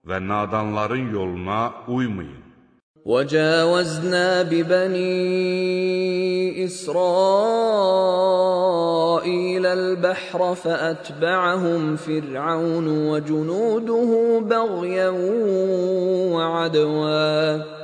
və nadanların yoluna uymayın. وجاوزنا ببني إسرائيل البحر فأتبعهم فرعون وجنوده بغيا وعدوا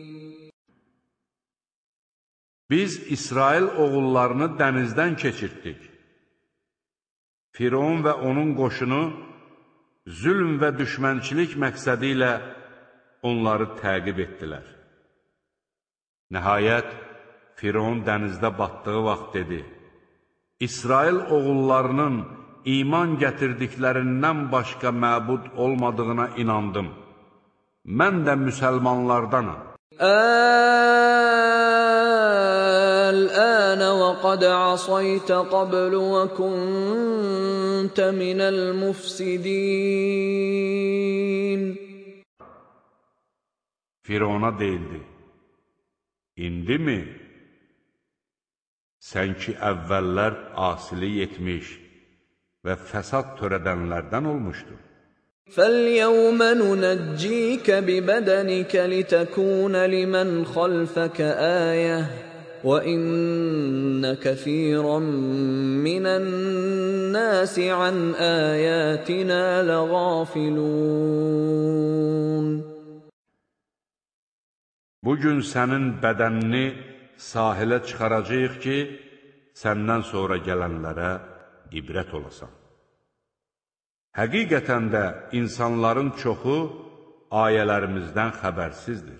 Biz İsrail oğullarını dənizdən keçirtdik. Firon və onun qoşunu zülm və düşmənçilik məqsədi ilə onları təqib etdilər. Nəhayət, Firon dənizdə batdığı vaxt dedi, İsrail oğullarının iman gətirdiklərindən başqa məbud olmadığına inandım. Mən də müsəlmanlardanam. الآن وقد عصيت قبل وكنت من المفسدين Firona deyildi, İndi mi? Sən ki, əvvəllər asilik etmiş və fəsad törədənlərdən olmuşdun. فاليوم ننجيك ببدنك لتكون لمن خلفك آية وإن كثيرا من الناس عن آياتنا لغافلون Bugün sənin bədənini sahilə çıxaracaq ki, səndən sonra gələnlərə ibrət olasan. Həqiqətən də insanların çoxu ayələrimizdən xəbərsizdir.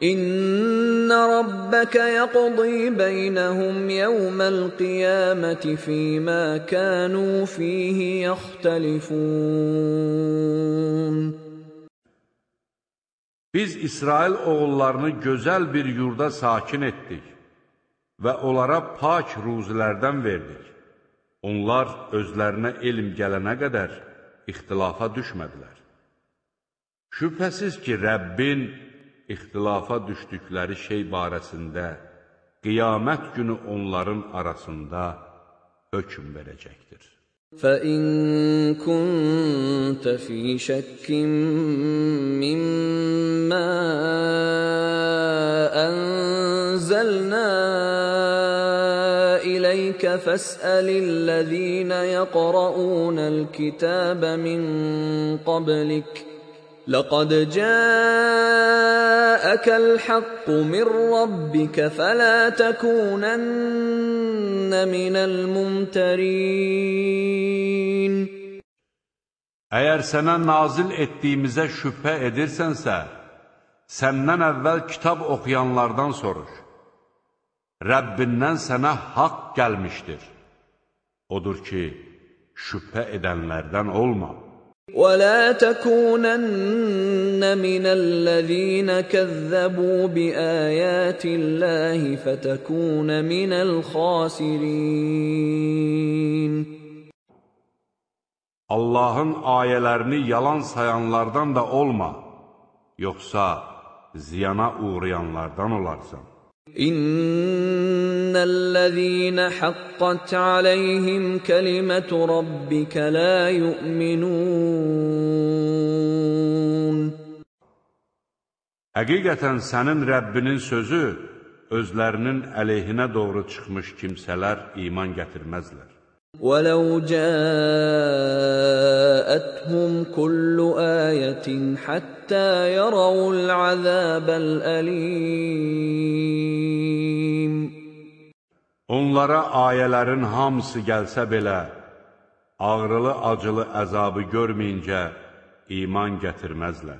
İnna rabbaka yaqdi beynəhum yevməl qiyaməti fīmə kənu fīhi yaxtəlifun. Biz İsrail oğullarını gözəl bir yurda sakin etdik və onlara pak ruzilərdən verdik. Onlar özlərinə elm gələnə qədər ixtilafa düşmədilər. Şübhəsiz ki, Rəbbin ixtilafa düşdükləri şey barəsində qiyamət günü onların arasında hökm verəcəkdir. فإن كنت في شك مما أنزلنا إليك فاسأل الذين يقرؤون الكتاب من قبلك ۖ لقد جاءك الحق من ربك فلا تكونن من الممترين Əgər sənə nazil etdiyimizə şübhə edirsənsə, səndən əvvəl kitab oxuyanlardan soruş. Rəbbindən sənə haqq gəlmişdir. Odur ki, şübhə edənlərdən olma. ولا تكونن من الذين كذبوا بآيات الله فتكون من الخاسرين Allahın ayələrini yalan sayanlardan da olma, yoxsa ziyana uğrayanlardan olarsan. İnnellezîne hakkat aleyhim kelimatu rabbike la yu'minun. Həqiqətən sənin Rəbbinin sözü özlərinin əleyhinə doğru çıxmış kimsələr iman gətirməzlər. ولو جاءتهم كل آية حتى يروا العذاب الأليم Onlara ayələrin hamısı gəlsə belə, ağrılı-acılı əzabı görməyincə iman gətirməzlər.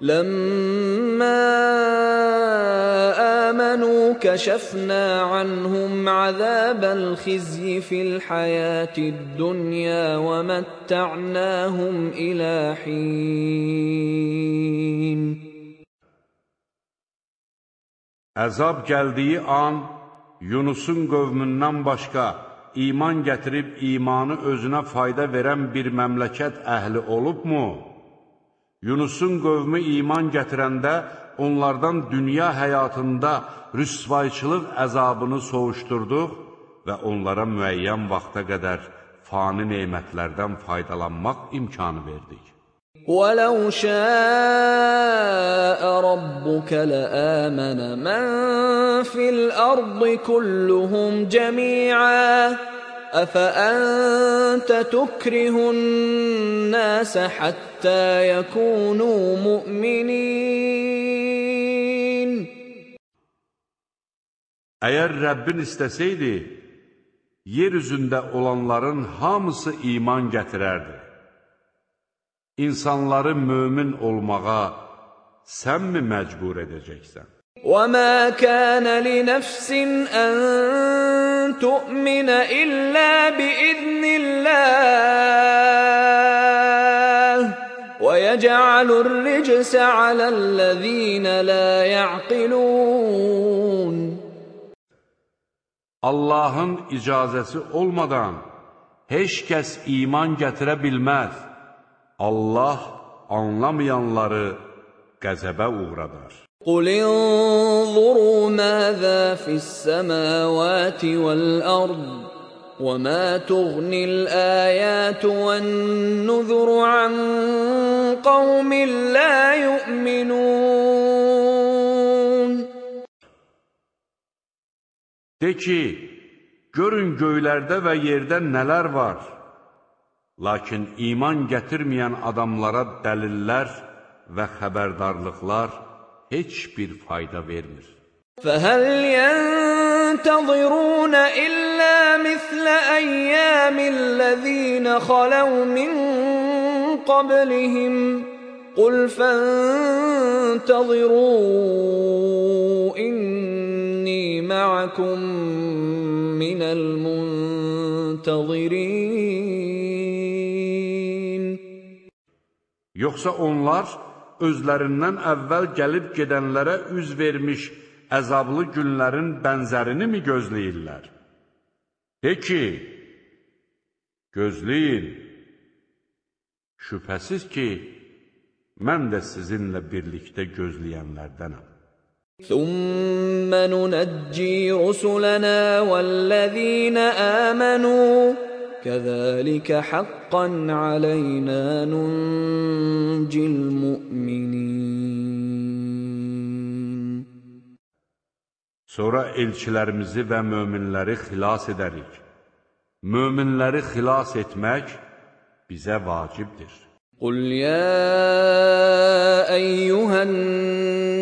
لما آمنوا كشفنا عنهم عذاب الخزي في الحياة الدنيا ومتعناهم إلى حين Əzab gəldiyi an Yunusun qövmündən başqa iman gətirib imanı özünə fayda verən bir məmləkət əhli olubmu? Yunusun qövmü iman gətirəndə onlardan dünya həyatında rüsvayçılıq əzabını soğuşdurduq və onlara müəyyən vaxta qədər fani neymətlərdən faydalanmaq imkanı verdik. وَلَوْ شَاءَ رَبُّكَ لَآمَنَ مَنْ فِي الْأَرْضِ كُلُّهُمْ جَمِيعًا أفأنت تكره الناس حتى يكونوا مؤمنين Əgər Rəbbin istəsəydi, yer üzündə olanların hamısı iman gətirərdi. İnsanları mömin olmağa sənmi məcbur edəcəksən? وَمَا كَانَ لِنَفْسٍ أَن تؤمن إلا بإذن الله ويجعل الرجس على الذين لا يعقلون Allahın icazəsi olmadan heç kəs iman gətirə bilməz. Allah anlamayanları qəzəbə uğradar. قل انظروا ماذا في السماوات والارض وما تغني الايات والنذر عن قوم لا يؤمنون De ki, görün göylərdə və yerdə nələr var. Lakin iman gətirməyən adamlara dəlillər və xəbərdarlıqlar heç bir fayda vermir. فَهَلْ يَنْتَظِرُونَ إِلَّا مِثْلَ أَيَّامِ الَّذِينَ خَلَوْا مِنْ قَبْلِهِمْ قُلْ فَانْتَظِرُوا إِنِّي مَعَكُمْ مِنَ الْمُنْتَظِرِينَ Yoksa onlar özlərindən əvvəl gəlib gedənlərə üz vermiş əzablı günlərin bənzərini mi gözləyirlər? De ki, gözləyin, şübhəsiz ki, mən də sizinlə birlikdə gözləyənlərdənəm. ثُمَّ نُنَجِّي رُسُلَنَا وَالَّذِينَ آمَنُوا كذلك حقا علينا ننجي المؤمنين Sonra elçilərimizi və möminləri xilas edərik. Möminləri xilas etmək bizə vacibdir. قل يا ايها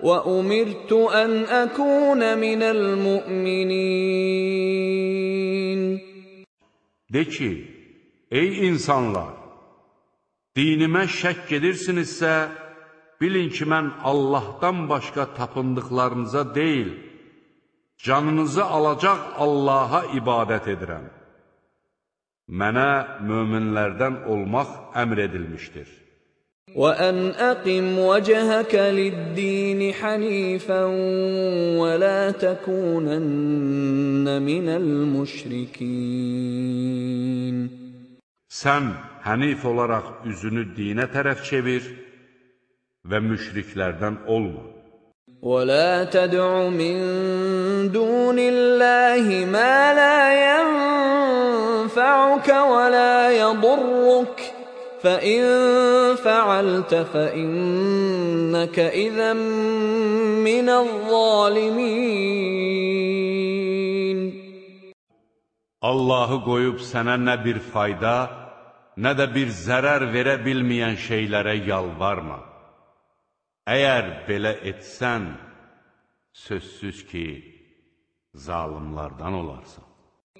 وامرت ان اكون من المؤمنين De ki, ey insanlar, dinimə şəkk edirsinizsə, bilin ki, mən Allahdan başqa tapındıqlarınıza deyil, canınızı alacaq Allaha ibadət edirəm. Mənə möminlərdən olmaq əmr edilmişdir. وأن أقم وجهك للدين حنيفا ولا تكونن من المشركين Sən hənif olaraq üzünü dinə tərəf çevir və müşriklərdən olma. ولا تدع من دون الله ما لا ينفعك ولا يضرك فإن فعلت فإنك إذا من الظالمين Allahı qoyub sənə nə bir fayda, nə də bir zərər verə bilməyən şeylərə yalvarma. Əgər belə etsən, sözsüz ki, zalimlardan olarsan.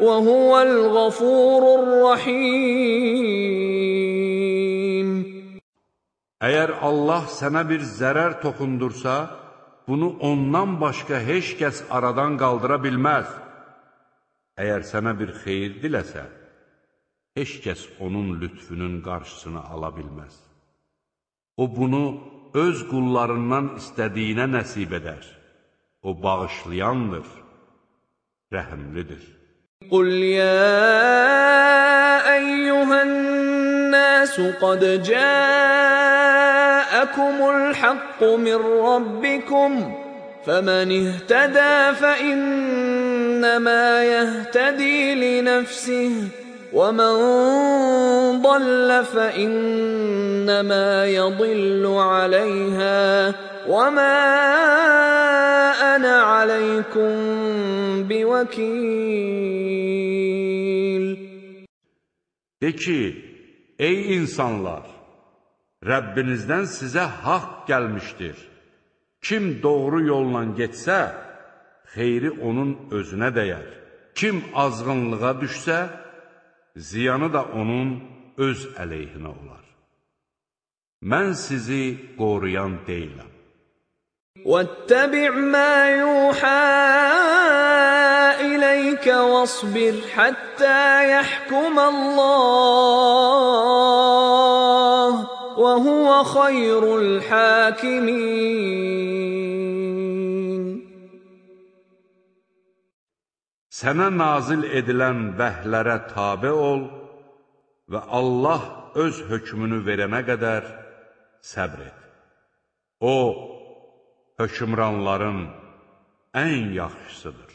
وَهُوَ الْغَفُورُ الرَّحِيمُ Əgər Allah sənə bir zərər toxundursa, bunu ondan başqa heç kəs aradan qaldıra bilməz. Əgər sənə bir xeyir diləsə, heç kəs onun lütfünün qarşısını ala bilməz. O bunu öz qullarından istədiyinə nəsib edər. O bağışlayandır, rəhimlidir. قل يا ايها الناس قد جاءكم الحق من ربكم فمن اهتدى فانما يهتدي لنفسه ومن ضل فانما يضل عليها وما انا عليكم بوكيل De ki, ey insanlar, Rəbbinizdən sizə haqq gəlmişdir. Kim doğru yolla getsə, xeyri onun özünə dəyər. Kim azğınlığa düşsə, ziyanı da onun öz əleyhinə olar. Mən sizi qoruyan deyiləm. واتبع ما يوحى إليك واصبر حتى يحكم الله وهو خير الحاكمين Sənə nazil edilən vəhlərə tabe ol və Allah öz hökmünü verənə qədər səbr et. O, hökmranların ən yaxşısıdır.